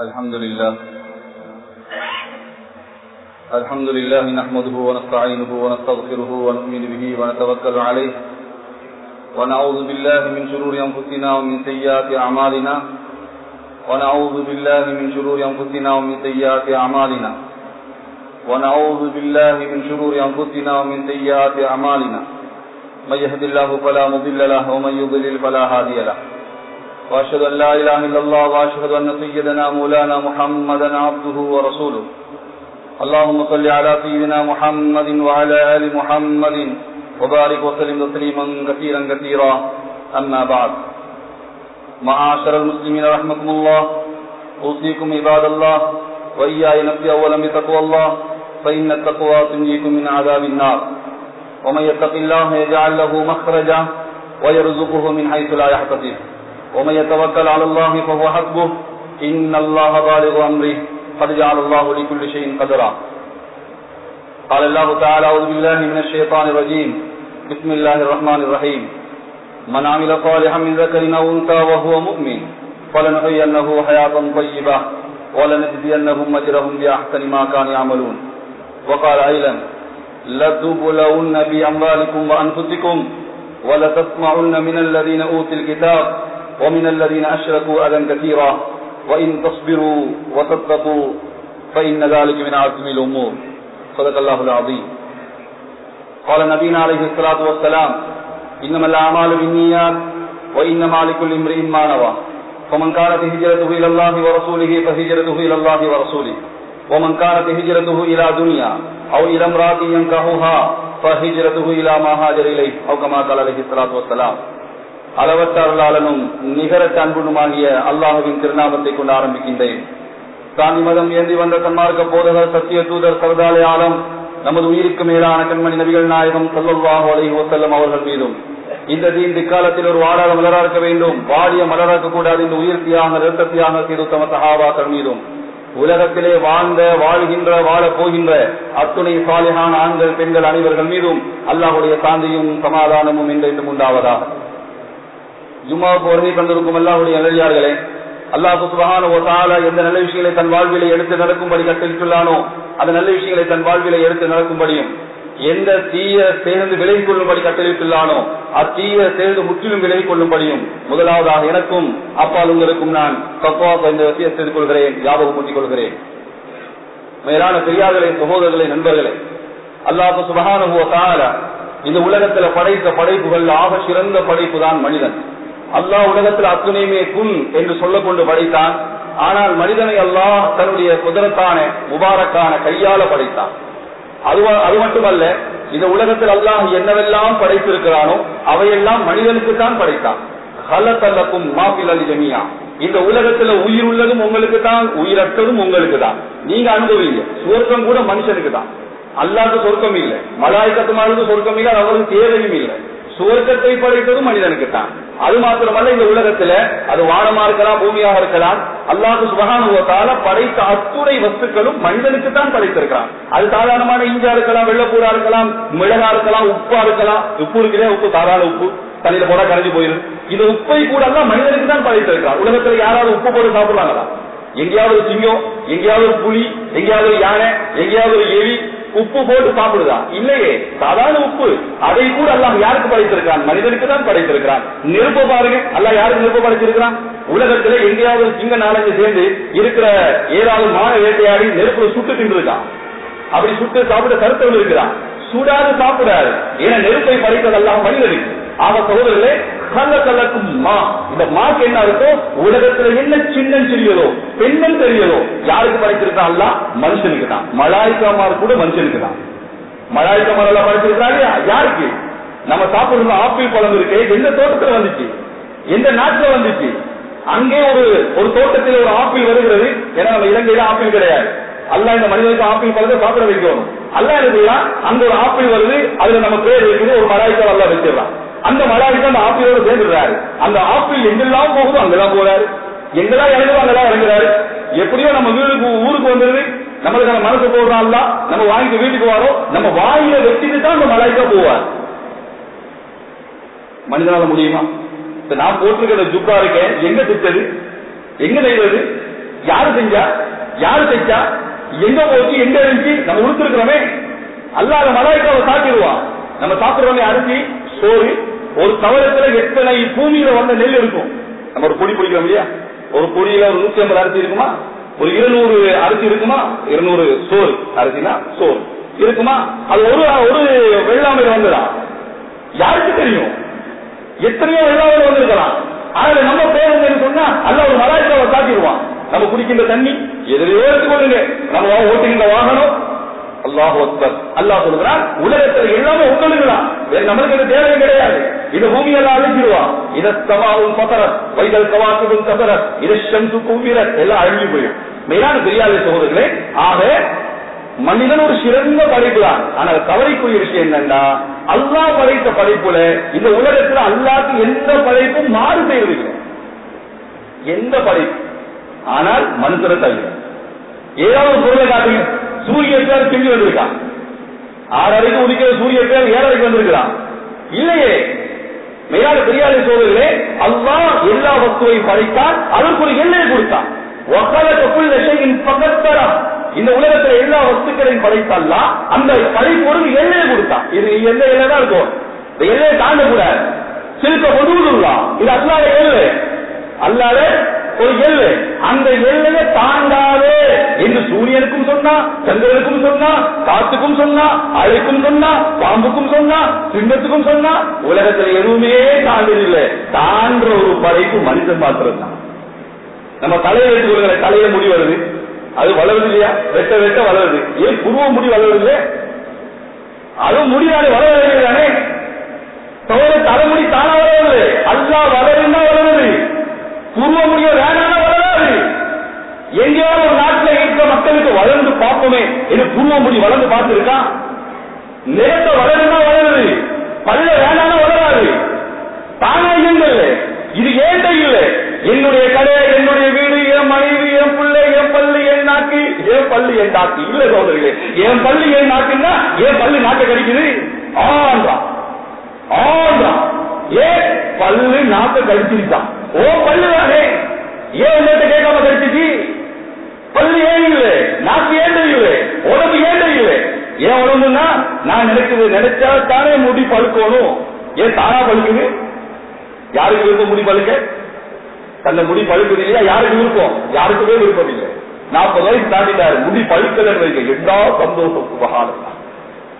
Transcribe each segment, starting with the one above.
الحمد لله الحمد لله نحمده ونستعينه ونستغفره ونؤمن به ونتوكل عليه. ونعوذ بالله من شرور أنفسنا ومن سيئات أعمالنا. ونعوذ بالله من شرور أنفسنا ومن سيئات أعمالنا. ونعوذ بالله من شرور أنفسنا ومن سيئات أعمالنا. من يهد الله فلا مضل له ومن يضلل فلا هادي له. وأشهد أن لا إله إلا الله وأشهد أن سيدنا مولانا محمدا عبده ورسوله. اللهم صل على سيدنا محمد وعلى آل محمد وبارك وسلم تسليما كثيرا كثيرا. أما بعد. معاشر المسلمين رحمكم الله. أوصيكم عباد الله وإياي نفسي أولا بتقوى الله. فإن التقوى تنجيكم من عذاب النار. ومن يتق الله يجعل له مخرجا ويرزقه من حيث لا يحتسب. ومن يتوكل على الله فهو حسبه. إن الله بالغ أمره. قد جعل الله لكل شيء قدرا. قال الله تعالى أعوذ بالله من الشيطان الرجيم. بسم الله الرحمن الرحيم. من عمل صالحا من ذكر أو أنثى وهو مؤمن فلنحيينه حياة طيبة ولنجزينهم أجرهم بأحسن ما كانوا يعملون. وقال أيضا لتبلون بأموالكم وأنفسكم ولتسمعن من الذين أوتوا الكتاب ومن الذين أشركوا أذى كثيرا وإن تصبروا وتتقوا فإن ذلك من عزم الأمور. صدق الله العظيم. قال نبينا عليه الصلاة والسلام، إنما الأعمال بالنيات وإنما لكل امرئ ما نوى. فمن كانت هجرته إلى الله ورسوله فهجرته إلى الله ورسوله. ومن كانت هجرته إلى دنيا أو إلى امرأة ينكحها فهجرته إلى ما هاجر إليه، أو كما قال عليه الصلاة والسلام. அளவற்றாளனும் அருளாளனும் நிகரற்ற அன்புனுமாகிய அல்லாஹுவின் திருநாமத்தை கொண்டு ஆரம்பிக்கின்றேன். சாந்தி மதம் ஏந்தி வந்த சன்மார்க்க போதகர் சத்திய தூதர் சரதாலய ஆலம் நமது உயிருக்கு மேலான கண்மணி நபிகள் நாயகம் சல்லாஹு வசல்லம் அவர்கள் மீதும். இந்த தீன் திக்காலத்தில் ஒரு வாடாத மலராக்க வேண்டும். வாடிய மலராக்க கூடாது இந்த உயிர் தியாக நிறுத்த தியாக செய்து தம சகாபாக்கள் மீதும். உலகத்திலே வாழ்ந்த வாழ்கின்ற வாழப் போகின்ற அத்துணை சாலிகான ஆண்கள் பெண்கள் அனைவர்கள் மீதும் அல்லாஹுடைய சாந்தியும் சமாதானமும் என்றென்றும் உண்டாவதாக. ஜும்மாவுக்கு வருகை தந்திருக்கும் அல்லாஹுடைய நல்லடியார்களே அல்லாஹு சுபகான ஒரு எந்த நல்ல விஷயங்களை தன் வாழ்விலை எடுத்து நடக்கும்படி கட்டளிட்டுள்ளானோ அந்த நல்ல விஷயங்களை தன் வாழ்விலை எடுத்து நடக்கும்படியும் எந்த தீய சேர்ந்து விலகி கொள்ளும்படி கட்டளிட்டுள்ளானோ அத்தீய சேர்ந்து முற்றிலும் விலகி கொள்ளும்படியும் முதலாவதாக எனக்கும் அப்பால் உங்களுக்கும் நான் தப்பா இந்த வசிய செய்து கொள்கிறேன் ஞாபகம் ஊட்டிக் கொள்கிறேன் மேலான பெரியார்களே சகோதரர்களே நண்பர்களே அல்லாஹு சுபகான இந்த உலகத்துல படைத்த படைப்புகள் ஆக சிறந்த படைப்பு தான் மனிதன். அல்லாஹ் உலகத்தில் அத்துணையுமே குன் என்று சொல்ல கொண்டு படைத்தான். ஆனால் மனிதனை அல்லாஹ் தன்னுடைய குதிரத்தான முபாரக்கான கையால படைத்தான். அது அது மட்டுமல்ல இந்த உலகத்தில் அல்லாஹ் என்னவெல்லாம் படைத்திருக்கிறானோ அவையெல்லாம் மனிதனுக்கு தான் படைத்தான். ஹலத்தல்லக்கும் மாபில் அலி ஜமியா. இந்த உலகத்துல உயிர் உள்ளதும் உங்களுக்கு தான் உயிரற்றதும் உங்களுக்கு தான். நீங்க அனுபவிங்க. சுவர்க்கம் கூட மனுஷனுக்கு தான். அல்லாது சொர்க்கம் இல்லை. மலாய்க்கத்துமானது சொர்க்கம் இல்லை அவருக்கு தேவையும் இல்லை. சுவர்க்கத்தை படைத்ததும் மனிதனுக்கு தான் அது மாத்திரமல்ல இந்த உலகத்துல அது வானமா இருக்கலாம் பூமியாக இருக்கலாம் அல்லாஹு சுபகானுவத்தால படைத்த அத்துணை வஸ்துக்களும் மனிதனுக்கு தான் படைத்திருக்கிறான். அது சாதாரணமான இஞ்சா இருக்கலாம் வெள்ளப்பூரா இருக்கலாம் மிளகா இருக்கலாம் உப்பா இருக்கலாம். உப்பு இருக்குதே உப்பு சாதாரண உப்பு. தண்ணியில போட கரைஞ்சு போயிடும் இந்த உப்பை கூட எல்லாம் மனிதனுக்கு தான் படைத்திருக்கிறான். உலகத்துல யாராவது உப்பு போட்டு சாப்பிடுறாங்களா? எங்கேயாவது சிங்கம் எங்கேயாவது புலி எங்கேயாவது யானை எங்கேயாவது எலி உப்பு போட்டு சாப்பிடுதா? இல்லையே. சாதாரண உப்பு. அதை கூட அல்லாஹ் யாருக்கு படைத்திருக்கிறான்? மனிதனுக்கு தான் படைத்திருக்கிறான். நெருப்பு பாருங்க. அல்ல யாருக்கு நெருப்ப படைச்சிருக்கிறான் உலகத்துல எங்கேயாவது சிங்க நாலஞ்சு சேர்ந்து இருக்கிற ஏதாவது மான வேட்டையாடி நெருப்புல சுட்டு தின்றுருக்கான் அப்படி சுட்டு சாப்பிட கருத்தவன் இருக்கிறான். சுடாது சாப்பிடாது. ஏன்னா நெருப்பை படைத்ததெல்லாம் மனிதனுக்கு. ஆக சகோதரர்களே கல்ல கலக்கும் மா இந்த மாக்கு என்ன இருக்கோ உலகத்துல என்ன சின்ன சிறியதோ பெண்ணும் தெரியதோ யாருக்கு படைச்சிருக்கான் மனுஷனுக்கு தான். மலாய்க்காமார் கூட மனுஷனுக்கு தான். மலாய்க்காமார் எல்லாம் படைச்சிருக்காங்க யாருக்கு? நம்ம சாப்பிடுற ஆப்பிள் பழம் இருக்கு எந்த தோட்டத்துல வந்துச்சு? எந்த நாட்டுல வந்துச்சு? அங்கே ஒரு ஒரு தோட்டத்தில் ஒரு ஆப்பிள் வருகிறது. ஏன்னா நம்ம இலங்கையில ஆப்பிள் கிடையாது. அல்ல இந்த மனிதனுக்கு ஆப்பிள் பழத்தை சாப்பிட வைக்கணும். அல்ல என்ன செய்யலாம் அங்க ஒரு ஆப்பிள் வருது அதுல நம்ம பேர் இருக்குது ஒரு மலாய்க்கா அல்ல வச்சிடலாம் அந்த மலாய்க்கு அந்த ஆப்பிளோட சேர்ந்துடுறாரு. அந்த ஆப்பிள் எங்கெல்லாம் போகுதோ அங்கெல்லாம் போறாரு. எங்கெல்லாம் இறங்குதோ அங்கெல்லாம் இறங்குறாரு. எப்படியோ நம்ம வீடு ஊருக்கு வந்துருது நம்மளுக்கு நம்ம மனசு போடுறான்ல நம்ம வாங்கிட்டு வீட்டுக்கு வரோம் நம்ம வாயில வெட்டிட்டு தான் அந்த மலாய்க்கா போவார். மனிதனால முடியுமா? இப்ப நான் போட்டிருக்கிற ஜுப்பா இருக்கேன் எங்க திட்டது எங்க செய்வது யாரு செஞ்சா? யாரு செஞ்சா எங்க போச்சு? எங்க இருந்துச்சு? நம்ம உடுத்திருக்கிறோமே. அல்லாத மலாய்க்காவை சாப்பிடுவான் நம்ம சாப்பிடுறோமே அரிசி சோறு ஒரு தவளத்துல எத்தனை பூமியில வந்த நெல் இருக்கும் நம்ம ஒரு பொடி பிடிக்கிறோம் இல்லையா? ஒரு பொடியில ஒரு நூத்தி ஐம்பது அரிசி இருக்குமா? ஒரு இருநூறு அரிசி இருக்குமா? இருநூறு சோறு. அரிசினா சோறு. இருக்குமா? அது ஒரு ஒரு வெள்ளாமையில வந்ததா? யாருக்கு தெரியும்? எத்தனையோ வெள்ளாமையில வந்திருக்கலாம். ஆனா நம்ம பேருந்து சொன்னா அல்ல ஒரு மலாய்க்காவை காட்டிடுவான். நம்ம குடிக்கின்ற தண்ணி எதிரையோ எடுத்துக்கொள்ளுங்க. நம்ம ஓட்டுகின்ற வாகனம் அல்லாஹ் அக்பர். அல்லாஹ் சொல்கிறான் உலகத்துல எல்லாமே உங்களுக்கு வேற நம்மளுக்கு இது தேவை கிடையாது. இது பூமியெல்லாம் அழிச்சிருவான் இத சமாவும் பதரத் வைதல் கவாசுவும் கபரத் இத ஷம்சு கூவிரத் எல்லாம் அழிஞ்சு போயிடும். மேலான பெரியாத சகோதரர்களே ஆக மனிதன் ஒரு சிறந்த படைப்பு தான் ஆனால் கவலைக்குரிய விஷயம் என்னன்னா அல்லாஹ் படைத்த படைப்புல இந்த உலகத்துல அல்லாஹ்க்கு எந்த படைப்பும் மாறு செய்வதில்லை. எந்த படைப்பு ஆனால் மனுஷரை தவிர ஏதாவது ஒரு பொருளை காட்டுங்க. சூரிய பேர் செஞ்சு வந்திருக்கான். ஆறரைக்கு உதிக்கிற சூரிய பேர் ஏழரைக்கு வந்திருக்கிறான். இல்லையே. மேலான பெரியாரை சோழர்களே அல்லா எல்லா வஸ்துவையும் படைத்தான் அதற்கு ஒரு எல்லையை கொடுத்தான் ஒக்கலக்குள் விஷயின் பகத்தரம். இந்த உலகத்துல எல்லா வஸ்துக்களையும் படைத்தல்லா அந்த படைப்பொருள் எல்லையை கொடுத்தான். இது எந்த எல்லை தான் இருக்கும் இந்த எல்லையை தாண்டக்கூடாது. சிறுக்க பொதுவுலாம் இது அல்லாத எல்லை. அல்லாத ஒரு எல்லை. அந்த எல்லையை தாண்டாதே என்று சூரியனுக்கும் சொன்னா சந்திரனுக்கும் சொன்னா காத்துக்கும் சொன்னா அழைக்கும் சொன்னா பாம்புக்கும் சொன்னா சிங்கத்துக்கும் சொன்னா உலகத்துல எதுவுமே தாண்டதில்லை தாண்ட ஒரு படைப்பு மனிதன் மாத்திரம் தான் நம்ம தலையை எடுத்துக்கொள்கிற தலையில முடி வருது அது வளருது இல்லையா? வெட்ட வெட்ட வளருது. ஏன் புருவ முடி வளருது அதுவும் முடியாது வளரவே தானே? தவிர தலைமுடி தானா வளருது அல்லா வளருன்னா வளருது. புருவ முடிய வேணான வளராது. எங்கேயாவது ஒரு நாட்டில் இருக்கிற மக்களுக்கு வளர்ந்து பார்ப்போமே இது புருவ முடி வளர்ந்து பார்த்திருக்கா நேரத்தை வளருன்னா வளருது. பல்ல வேணான வளராது. தானா இல்லை இது ஏட்ட இல்லை. என்னுடைய கடை என்னுடைய வீடு என் மனைவி என் பிள்ளை என் பள்ளி என் நாக்கு. என் பள்ளி என் நாக்கு. இல்ல சோதரிகளே என் பள்ளி என் நாக்குன்னா என் பள்ளி நாட்டை கடிக்குது. ஆன்றா. ஆன்றா. ஏன் பல்லு நாட்டை கழிச்சிருக்கான் ஓ பல்லு தானே. ஏன் உங்கள்கிட்ட கேட்காம கழிச்சிச்சு பள்ளி ஏழுங்களே இல்லை? நாக்கு ஏண்ட உடம்பு ஏண்ட ஏன் உடம்புன்னா நான் நினைக்கிறது நினைச்சா தானே முடி பழுக்கணும். ஏன் தானா பழுக்குது? யாருக்கு விருப்பம் முடி பழுக்க? தன்னை முடி பழுக்குது இல்லையா? யாருக்கு விருப்பம்? யாருக்குமே விருப்பம் இல்லை. நாற்பது வயசு தாண்டிட்டாரு. முடி பழுக்கலன்னு வைக்க எல்லா சந்தோஷம்? சுபகாலம்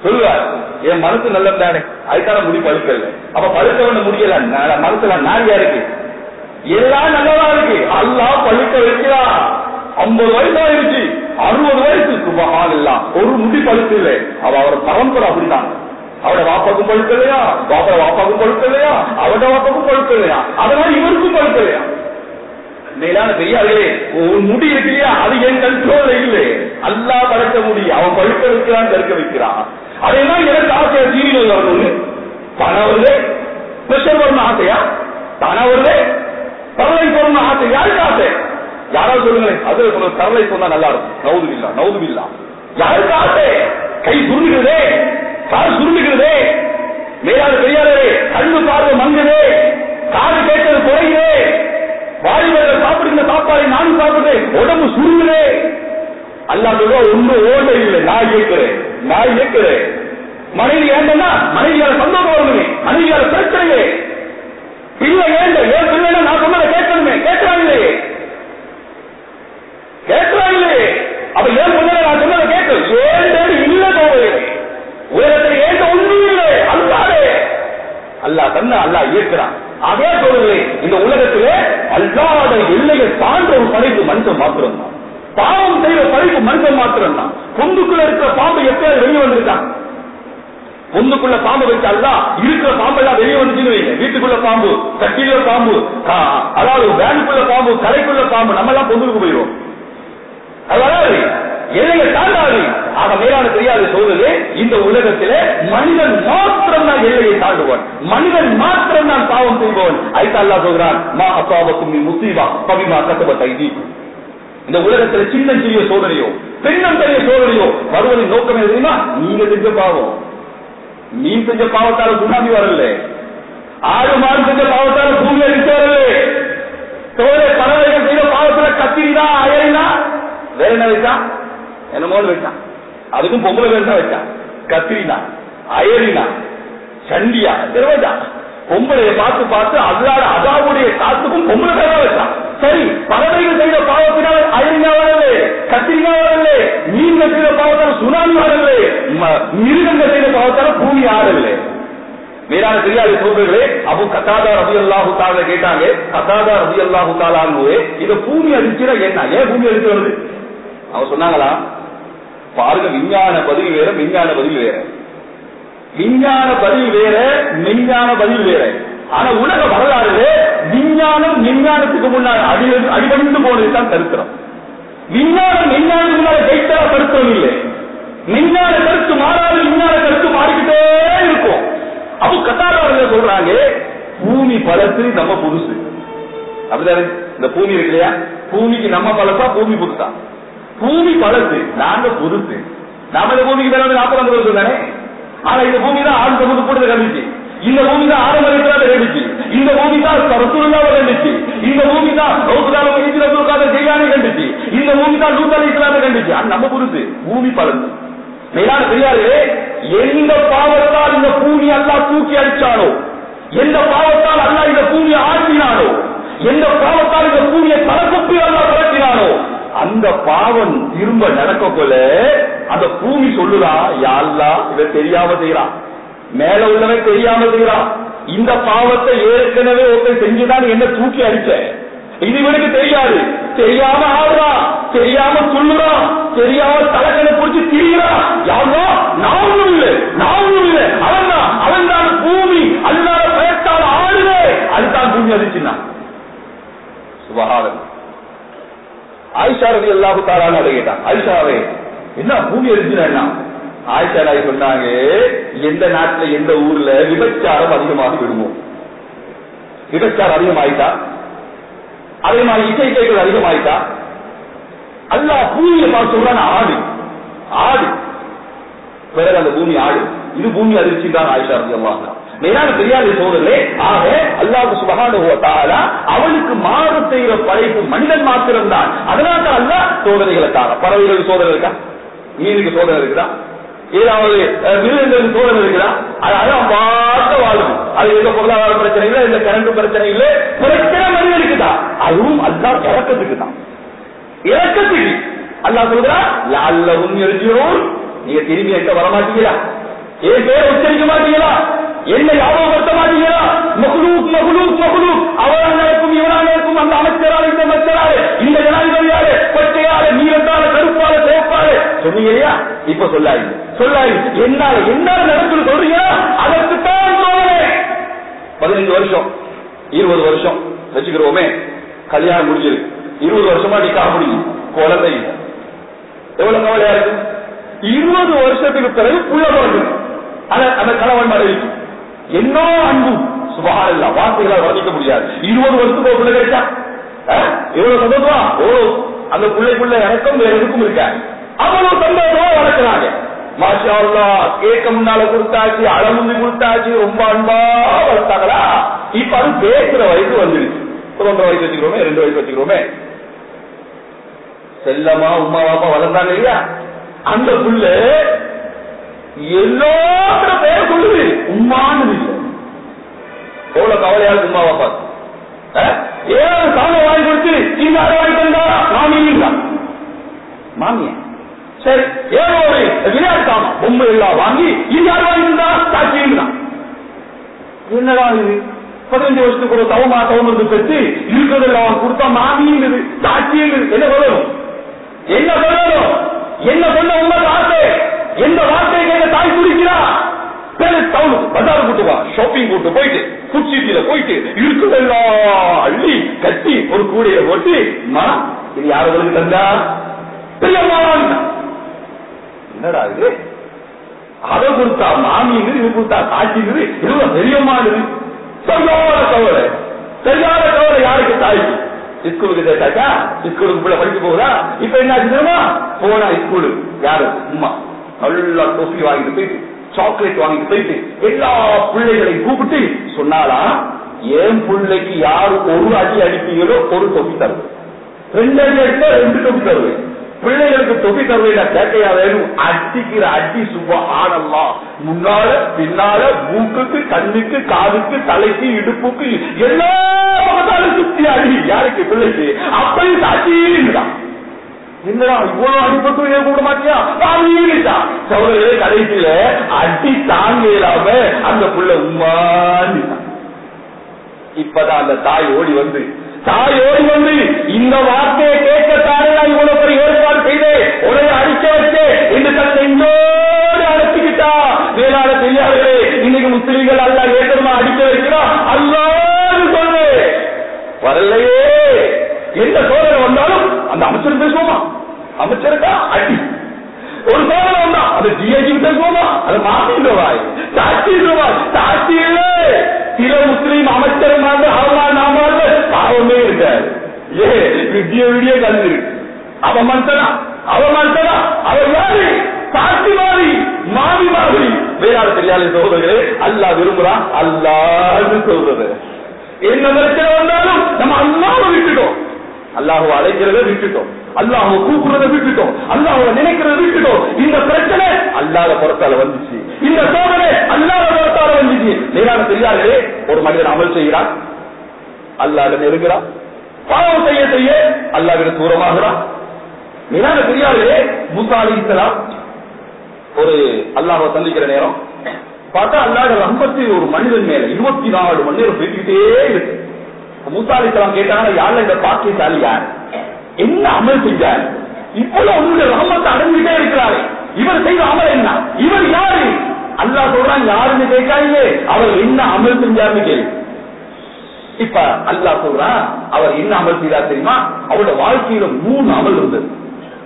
சொல்லுவார் என் மனசு நல்லது தானே. அதுக்கான முடி பழுக்கல. அப்ப பழுக்க முடியல. ந- மனசுல நாரியா இருக்கு. எல்லாம் நல்லதா இருக்கு. அல்லா பழுக்க வைக்கிறான். ஐம்பது வயசு ஆயிருச்சு அறுபது வயசு. சுபகால் எல்லாம் ஒரு முடி பழுக்க இல்லை அவ அவர் பரம்பரை அப்படிதான். அவட வாப்பாக்கும் பழுக்கலையா? பாப்பா வாப்பாக்கும் பழுக்கலையா? அவட வாப்பாக்கும் பழுக்கலையா? அதெல்லாம் இவருக்கும் பழுக்கலையா? மேலான பெரியார்களே ஒரு முடி இருக்கு இல்லையா? அது என் கண்ட்ரோல்ல இல்லை. அல்லா படைக்க முடி. அவன் பழுக்க வைக்கிறான் கருக்க வைக்கிறான். அதையெல்லாம் எனக்கு ஆசையா? சீரியல் வரணும்னு பணம் வருது. பிரஷர் வரணும் ஆசையா? தானா வருது. தரலை போடணும் ஆசை. யாருக்கு ஆசை? யாராவது சொல்லுங்களேன் அது உங்களுக்கு தரலை சொன்னா நல்லா இருக்கும் நவுதும் இல்லா நவுதும் இல்லா யாருக்காக கை சுருங்குகிறதே கால் சுருங்குகிறதே மேலான பெரியாரே கண்ணு பார்வை மங்குதே காது கேட்டது குறையுதே. வாலிபர்கள் சாப்பிடுகிற சாப்பாடு நானும் சாப்பிடுறேன் உடம்பு சுருங்குதே அல்லாத ஒண்ணு ஓட இல்லை. நான் இயக்குறேன் நான் இயக்குறேன் மனைவி ஏண்டா மனைவியால சந்தோஷம் வரணுமே மனைவியால பிரச்சனையே. பிள்ளை ஏண்ட? ஏன் பிள்ளைன்னா நான் சொன்னதை கேட்கணுமே. கேட்கிறாங்களே. கேட்கிறாங்களே அப்ப ஏன் முன்னாடி நான் சொன்னதை கேட்க ஏண்டது இல்ல தோழரே உலகத்தில் ஏண்ட ஒன்றும் இல்லை அல்லாதே. அல்லாஹ் தன்ன அல்லாஹ் இயக்கிறான் அதே சொல்லுங்களே இந்த உலகத்திலே அல்லாத எல்லையை தாண்ட ஒரு படைப்பு மனுஷன் மாத்திரம் தான் பாவம் செய்த படைப்பு மனுஷன் மாத்திரம் தான் பொந்துக்குள்ள இருக்கிற பாம்பு எப்பயாவது வெளியே வந்திருக்கான். பொந்துக்குள்ள பாம்பு வச்சால இருக்கிற பாம்பெல்லாம் வெளியே வந்துச்சுன்னு வைங்க. வீட்டுக்குள்ள பாம்பு கட்டில பாம்பு ஆ, அதாவது வேனுக்குள்ள பாம்பு கலைக்குள்ள பாம்பு நம்ம எல்லாம் பொந்துக்கு போயிடும் அது வராது. எல்லையை தாண்டாது. ஆக மேலான தெரியாது சொல்வது இந்த உலகத்திலே மனிதன் மாத்திரம் தான் எல்லையை தாண்டுவான். மனிதன் மாத்திரம் தான் பாவம் செய்பவன். ஐசா அல்லா சொல்கிறான் மா அப்பாவுக்கும் நீ முஸ்லீமா பவிமா கசப தைதி இந்த உலகத்துல சின்ன சிறிய சோதனையோ பெண்ணம் பெரிய சோதனையோ வருவதின் நோக்கம் எதுனா நீங்க செஞ்ச பாவம். நீ செஞ்ச பாவத்தால சுனாமி வரல ஆறு மாதம் செஞ்ச பாவத்தால பூமி அடிச்சு வரல சோதனை பறவைகள் செய்த பாவத்துல கத்திரினா அயறினா வேற என்ன வச்சான் என்னமோன்னு வச்சான் அதுக்கும் பொம்பளை பேர் தான் வச்சான் கத்திரினா அயரினா சண்டியா தெரிவதா. பொம்பளைய பார்த்து பார்த்து அல்லாத அதாவுடைய காத்துக்கும் பொம்பளை பேர் தான் வச்சான் சரி பறவைகள் செய்த பாவத்தினால் அயரினா வரல கத்திரினா வரல மீன்கள் செய்த பாவத்தால் சுனாமி வரல ம- மிருகங்கள் செய்த பாவத்தால் பூமி ஆடவில்லை மேலான தெரியாத சோதர்களே அபு கத்தாதா ரபி அல்லாஹு தால கேட்டாங்க. கத்தாதா ரபி அல்லாஹு தாலான்னு இதை பூமி அடிச்சுனா என்ன? ஏன் பூமி அடிச்சு வருது? அவங்க சொன்னாங்களா? பாருங்க விஞ்ஞான பதவி வேற விஞ்ஞான பதில் வேற. விஞ்ஞான பதில் வேற மெஞ்ஞான பதில் வேற. ஆனா உலக வரலாறுல விஞ்ஞானம் விஞ்ஞானத்துக்கு முன்னால் அடி அடிபடிந்து போனதுதான் தருக்கிறோம் விஞ்ஞானம் விஞ்ஞானத்துக்கு முன்னால ஜெயித்தா கருத்தம் இல்லை. விஞ்ஞான கருத்து மாறாது விஞ்ஞான கருத்து மாறிக்கிட்டே இருக்கும். அப்போ கத்தாரவர்கள் சொல்றாங்க பூமி பழசு நம்ம புதுசு. அப்படிதானே? இந்த பூமி இருக்கு இல்லையா? பூமிக்கு நம்ம பழசா பூமி புதுசா? பூமி பழசு நாங்க புதுசு. நாம இந்த பூமிக்கு மேல வந்து நாற்பது தானே ஆனா இந்த பூமி தான் ஆறு தொகுதி போட்டு கண்டிச்சு. இந்த பூமி தான் ஆரம்பத்தில் கண்டுச்சு. இந்த பூமி தான் ரசூலுல்லாவை கண்டுச்சு. இந்த பூமி தான் ரவுதுல்லாவை கண்டிச்சு ரசூலுக்காக கண்டுச்சு. இந்த பூமி தான் நூத்தாலி இஸ்லாமை கண்டிச்சு. அது நம்ம புதுசு. பூமி பழசு. மேலான பெரியாரு எந்த பாவத்தால் இந்த பூமி அல்லா தூக்கி அடிச்சானோ? எந்த பாவத்தால் அல்லா இந்த பூமியை ஆட்டினானோ? எந்த பாவத்தால் இந்த பூமியை தலக்குப்பி அல்லா பரட்டினானோ அந்த பாவம் திரும்ப நடக்க போல அந்த பூமி சொல்லுறா யாழ்லா இவன் தெரியாம செய்யறான் மேல உள்ளவன் தெரியாம செய்யறான் இந்த பாவத்தை ஏற்கனவே ஒருத்தன் செஞ்சுதான் என்ன தூக்கி அடிச்ச? இது இவனுக்கு தெரியாது. தெரியாம ஆடுறா தெரியாம சொல்லுறான் தெரியாம தலைகளை பிடிச்சி திரிகிறான் யாரோ நானும் இல்லை நானும் இல்லை. அவன் தான் அவன் தான் பூமி. அல்லாத பயத்தால் ஆடுவே அதுதான் பூமி அதிர்ச்சின்னா. சுபகாரம் ஆயிஷா ரவி அல்லாஹு தாரான்னு அதை ஆயிஷாவே என்ன பூமி அடிச்சுனா என்ன? ஆயிஷா ராய் சொன்னாங்க எந்த நாட்டுல எந்த ஊர்ல விபச்சாரம் அதிகமாக விடுவோம் விபச்சாரம் அதிகமாயிட்டா? அதே மாதிரி இசை கைகள் அதிகமாயிட்டா? அல்லா பூமியை பார்த்து சொல்றான் ஆடு ஆடு. பிறகு அந்த பூமி ஆடு இது பூமி அதிர்ச்சி தான் ஆயிஷா ரவி அல்லாஹ் மேலான பெரியாரை சோழர்களே ஆக அல்லாஹ் சுபகான அவனுக்கு மாறு செய்கிற படைப்பு மனிதன் மாத்திரம் தான் அதனால தான் அல்லாஹ் சோதனைகளுக்காக பறவைகள் சோதனை இருக்கா? மீனுக்கு சோதனை இருக்குதா? ஏதாவது அஹ், மிருகங்களுக்கு சோதனை இருக்குதா? அது அதான் பார்த்து வாழும். அது எந்த பொருளாதார பிரச்சனை இல்லை எந்த கரண்ட் பிரச்சனை இல்லை பிரச்சனை மனிதனுக்கு தான். அதுவும் அதுதான் இறக்கத்துக்கு தான். இறக்கத்துக்கு. அல்லா சொல்றா லால்லவும் எழுதியோம் நீங்க திரும்பி எங்க வரமாட்டீங்களா? என் பேரை உச்சரிக்க மாட்டீங்களா? என்னை ஞாபகப்படுத்த மாட்டீங்களா மகுலூக் மகுலூக் மகுலூக் அவரால் இருக்கும் இவரால் இருக்கும் அந்த அமைச்சரால் இந்த அமைச்சரால் இந்த ஜனாதிபதியாரு கொச்சையால நீரத்தால கருப்பால சிவப்பால. சொன்னீங்க இல்லையா? இப்ப சொல்லாது சொல்லாது என்னால என்னால நடக்குன்னு சொல்றீங்களா அதற்கு தான் சோதனை வருஷம் இருபது வருஷம் வச்சுக்கிறோமே. கல்யாணம் முடிஞ்சிருக்கு. இருபது வருஷமா நிக்காக முடியும் குழந்தை. இல்லை. எவ்வளவு கவலையா இருக்கு? இருபது வருஷத்துக்கு பிறகு புள்ள பிறகு அந்த அந்த கணவன் மறைவிக்கும் என்ன அன்பும். சுபகாரம் வார்த்தைகளை வர்ணிக்க முடியாது. இருபது வருஷத்துக்கு ஒரு பிள்ளை கிடைச்சா? அஹ், எவ்வளவு சந்தோஷமா? ஓ அந்த பிள்ளைக்குள்ள இறக்கம் வேற எதுக்கும் இருக்க? அவ்வளவு சந்தோஷமா வளர்க்கிறாங்க. மாஷா கேட்க முன்னால கொடுத்தாச்சு அளமுந்தி கொடுத்தாச்சு ரொம்ப அன்பா வளர்த்தாங்களா? இப்ப அது பேசுற வயசு வந்துருச்சு ஒன்றரை வயசு வச்சுக்கிறோமே ரெண்டு வயசு வச்சுக்கிறோமே. செல்லமா உமா பாப்பா வளர்ந்தாங்க இல்லையா? அந்த புள்ள எல்லாத்திர பேர் சொல்லுது. உமான்னு எவ்வளவு கவலையாக உமாவா பார்த்து. ஏழு சாமி வாங்கி கொடுத்து இந்த அரை வாங்கி தந்தா மாமியா மாமியா சரி ஏழு ஒரு விளையாட்டு சாமான் பொம்மை எல்லாம் வாங்கி இந்த அரை வாங்கி தந்தா? சாட்சி இருந்தான் என்னடா இது? பதினஞ்சு வருஷத்துக்கு ஒரு தவமா தவம் இருந்து பெற்று இருக்கிறதெல்லாம் கொடுத்தா மாமியுது சாட்சிங்கிறது என்ன சொல்லணும்? என்ன சொல்லணும்? என்ன சொன்ன உங்க வார்த்தை எந்த வார்த்தை போகணும் பஜார் கூட்டு வா ஷாப்பிங் கூட்டு போயிட்டு ஃபுட் போயிட்டு இருக்குதெல்லாம் அள்ளி கட்டி ஒரு கூடைய போட்டு மா இது யாருக்கு தந்தா? பெரியம்மா என்னடா இது? அதை கொடுத்தா மாமிங்கிறது இது கொடுத்தா சாட்சிங்கிறது இது பெரியம்மானது சரியான கவலை சரியான கவலை யாருக்கு தாய்க்கு ஸ்கூலுக்கு கேட்டாக்கா ஸ்கூலுக்கு பிள்ளை படிக்க போகுதா? இப்ப என்ன ஆச்சு தெரியுமா? போனா ஸ்கூலு யாரு? அம்மா. நல்லா டோப்பி வாங்கிட்டு போயிட்டு சாக்லேட் வாங்கிட்டு போயிட்டு எல்லா பிள்ளைகளையும் கூப்பிட்டு சொன்னாலா என் பிள்ளைக்கு யாரு ஒரு அடி அடிப்பீங்களோ ஒரு தொப்பி தருவேன். ரெண்டு அடி அடித்தா ரெண்டு தொப்பி தருவேன். பிள்ளைகளுக்கு தொப்பி தருவையில கேட்கையா வேணும்? அடிக்கிற அடி சுப ஆனல்லா முன்னால பின்னால மூக்குக்கு கண்ணுக்கு காதுக்கு தலைக்கு இடுப்புக்கு எல்லா சுத்தி அடி. யாருக்கு பிள்ளைக்கு? அப்படி அடிதான் என்னடா இவ்வளவு அடிப்பட்டு ஏன் கூட மாட்டியா? சோழர்களே கடைசியில அடி தாங்க இல்லாம அந்த புள்ள உமாண்டிதான் இப்பதான் அந்த தாய் ஓடி வந்து தாய் ஓடி வந்து இந்த வார்த்தையை கேட்கத்தானே நான் இவ்வளவு ஏற்பாடு செய்தேன் உடனே அடிக்க வச்சேன் என்று தன் நெஞ்சோடு அழைச்சிக்கிட்டா அல்லாத நெருங்குறான் பாவம் செய்ய செய்ய அல்லாவிட தூரமாகிறான். நேரான தெரியாதே மூசா ஒரு அல்லாவை சந்திக்கிற நேரம் பார்த்தா அல்லாத ரம்பத்தி ஒரு மனிதன் மேல இருபத்தி நாலு மணி நேரம் பேசிக்கிட்டே இருக்கு. மூசாலிசலாம் கேட்டாங்க யாருல இந்த பாக்கியசாலி யார்? என்ன அமல் செஞ்சார்? இப்போது உங்களுடைய ரஹமத்தை அடைஞ்சிட்டே இருக்கிறாரு. இவர் செய்த அமல் என்ன? இவர் யாரு? அல்லாஹ் சொல்றான் யாருன்னு கேட்காதீங்க. அவர் என்ன அமல் செஞ்சாருன்னு கேள்வி இப்ப அல்லா சொல்றான் அவர் என்ன அமல் செய்தார் தெரியுமா? அவரோட வாழ்க்கையில மூணு அமல் இருந்தது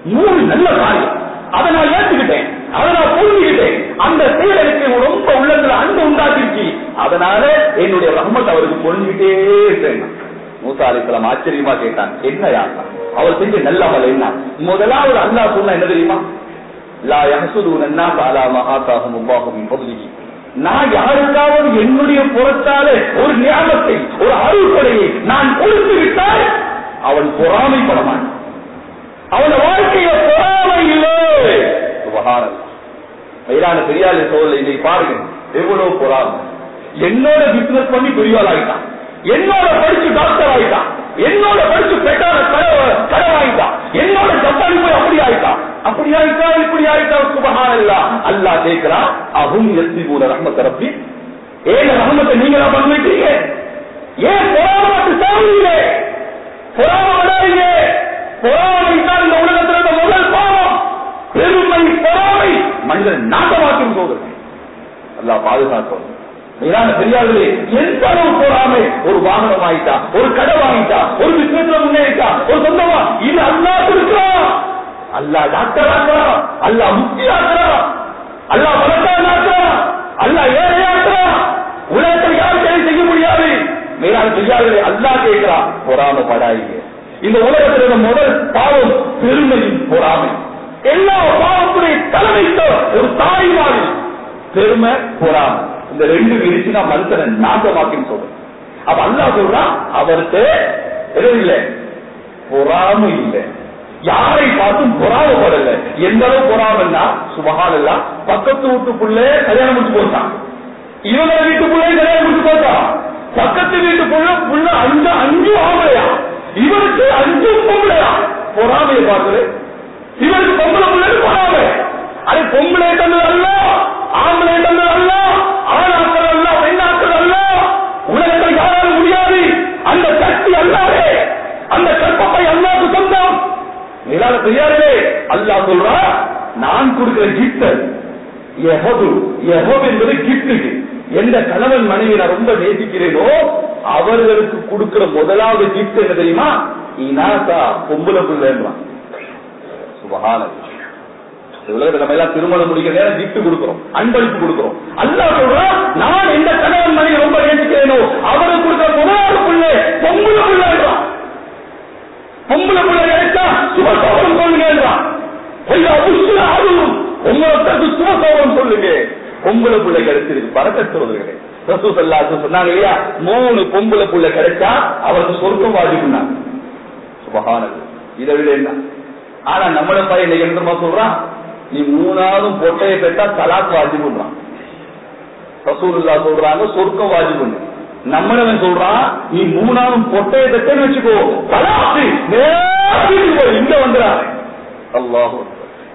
மூணு நல்ல காரியம். அதை நான் ஏற்றுக்கிட்டேன் அதை நான் புரிஞ்சுக்கிட்டேன். அந்த செயல் எனக்கு ரொம்ப உள்ளத்துல அன்பு உண்டாக்கிருச்சு. அதனால என்னுடைய ரஹ்மத் அவருக்கு பொழிஞ்சுக்கிட்டே இருக்கேன் மூசாலித்தலம் ஆச்சரியமா கேட்டான் என்ன யாருனா அவர் செஞ்ச நல்ல அமல் என்ன? முதலாவது அல்லா சொன்ன என்ன தெரியுமா? லா யஹசுது என்ன பாலா மகாத்தாகும் உபாகும் பகுதிக்கு நான் யாருக்காவது என்னுடைய புறத்தாலே ஒரு ஞாபகத்தை ஒரு அறுவடையை நான் கொடுத்து விட்டால் அவன் பொறாமைப்படமான் அவன் வாழ்க்கையில வாழ்க்கைய பொறாமை இல்லை. சுபகாரம். வயிறான பெரியாளை சோழ இதை பாருங்க எவ்வளவு பொறாமை. என்னோட பிசினஸ் பண்ணி பெரியாள் ஆகிட்டான் என்னோட படிச்சு டாக்டர் ஆயிட்டான். என்னோட படிச்சு பெட்டான கடவாயிட்டான் என்னோட ஜப்பானி போய் அப்படி ஆயிட்டான். அப்படி ஆயிட்டா இப்படி ஆயிட்டா சுபகான் இல்ல அல்லா கேட்கிறா அகும் எத்தி கூட ரஹ்ம தரப்பி ஏன் ரஹ்மத்தை நீங்களா பண்ணிட்டீங்க ஏன் பொறாமத்து தேவையில்லை பொறாம விடாதீங்க பொறாமை தான் இந்த உலகத்தில் இருந்த முதல் பாவம். பெருமை பொறாமை மனிதன் நாட்டமாக்கும் போகிறது அல்லா பாதுகாக்கும் பெரியார்களே எந்த அளவு போறாமே ஒரு வாகனம் ஆயிட்டா ஒரு கடை வாங்கிட்டா ஒரு பிசினஸ்ல முன்னேறிட்டா ஒரு சொந்தமா? இது அல்லா கொடுக்கலாம் அல்லா டாக்டர் ஆக்கலாம் அல்லா முக்தி ஆக்கலாம் அல்லா பணக்காரன் ஆக்கலாம் அல்லா ஏழை ஆக்கலாம் உலகத்தில் யாரும் சரி செய்ய முடியாது. மேலான பெரியார்களே அல்லா கேட்கிறா பொறாம படாயிங்க இந்த உலகத்தில் முதல் பாவம் பெருமையின் பொறாமை. எல்லா பாவத்துடைய தலைமைக்கு ஒரு தாய் மாதிரி. பெருமை பொறாமை. இந்த ரெண்டு விரிச்சுனா மனுஷனை நாசமாக்கின்னு சொல்றேன். அப்ப அல்லா சொல்றான் அவருக்கு இல்லை. பொறாமை இல்லை. யாரை பார்த்தும் பொறாமப்படல. எந்த அளவு பொறாமன்னா சுபகால் எல்லாம் பக்கத்து வீட்டுக்குள்ளே கல்யாணம் முடிச்சு போட்டான் இவங்க வீட்டுக்குள்ளே கல்யாணம் முடிச்சு போட்டான் பக்கத்து வீட்டுக்குள்ள புள்ள அஞ்சு அஞ்சு ஆம்பளையா? இவருக்கு அஞ்சு பொம்பளையா? பொறாமையை பார்த்து இவருக்கு பொம்பளை பிள்ளை பொறாமை. அது பொம்பளை தந்தது அல்ல ஆம்பளை தந்தது அல்ல. ஆணாக்கள் அல்ல பெண்ணாக்கள் அல்ல உலகத்தில் யாராலும் முடியாது. அந்த சக்தி அல்லாதே அந்த கற்பப்பை அல்லாது சொந்தம். மேலான பெரியாரே அல்லாஹ் சொல்றா நான் கொடுக்கிற கிஃப்ட் எஹது எஹோப் என்பது கிஃப்ட் எந்த கணவன் மனைவி நான் ரொம்ப நேசிக்கிறேனோ அவர்களுக்கு கொடுக்கிற முதலாவது கிஃப்ட் என்ன தெரியுமா? இனாசா பொம்பளை பிள்ளைன்றான் சுபகான உலகத்துல நம்ம எல்லாம் திருமணம் முடிக்கிற நேரம் கிஃப்ட் கொடுக்கிறோம் அன்பளிப்பு கொடுக்கிறோம். அல்லா சொல்றான் நான் எந்த கணவன் மனைவி ரொம்ப நேசிக்கிறேனோ அவருக்கு கொடுக்கிற முதலாவது பிள்ளை பொம்பளை பிள்ளைன்றான் பொம்பளை பிள்ளை நினைச்சா சுபசோபம் சொல்லுங்கன்றான் அதுவும் உங்களுக்கு சுபசோபம் சொல்லுங்க. பொம்பளை பிள்ளை கிடைச்சிருக்கு பறக்க சொல்லுங்க சொன்னாங்க இல்லையா மூணு பொம்பளை புள்ள கிடைச்சா அவருக்கு சொர்க்கம் வாஜிக்குனாங்க சுபகானது இதை விட என்ன? ஆனா நம்மள பையன் என்ன சொல்றான்? நீ மூணாவதும் பொட்டையை பெற்றா தலாக் வாஜி பண்றான் சொல்றாங்க சொர்க்கம் வாஜி பண்ணு நம்மளவன் சொல்றான் நீ மூணாவதும் பொட்டையை பெற்றேன்னு வச்சுக்கோ. தலாக்கு இங்க வந்துடாரு அல்லாஹ்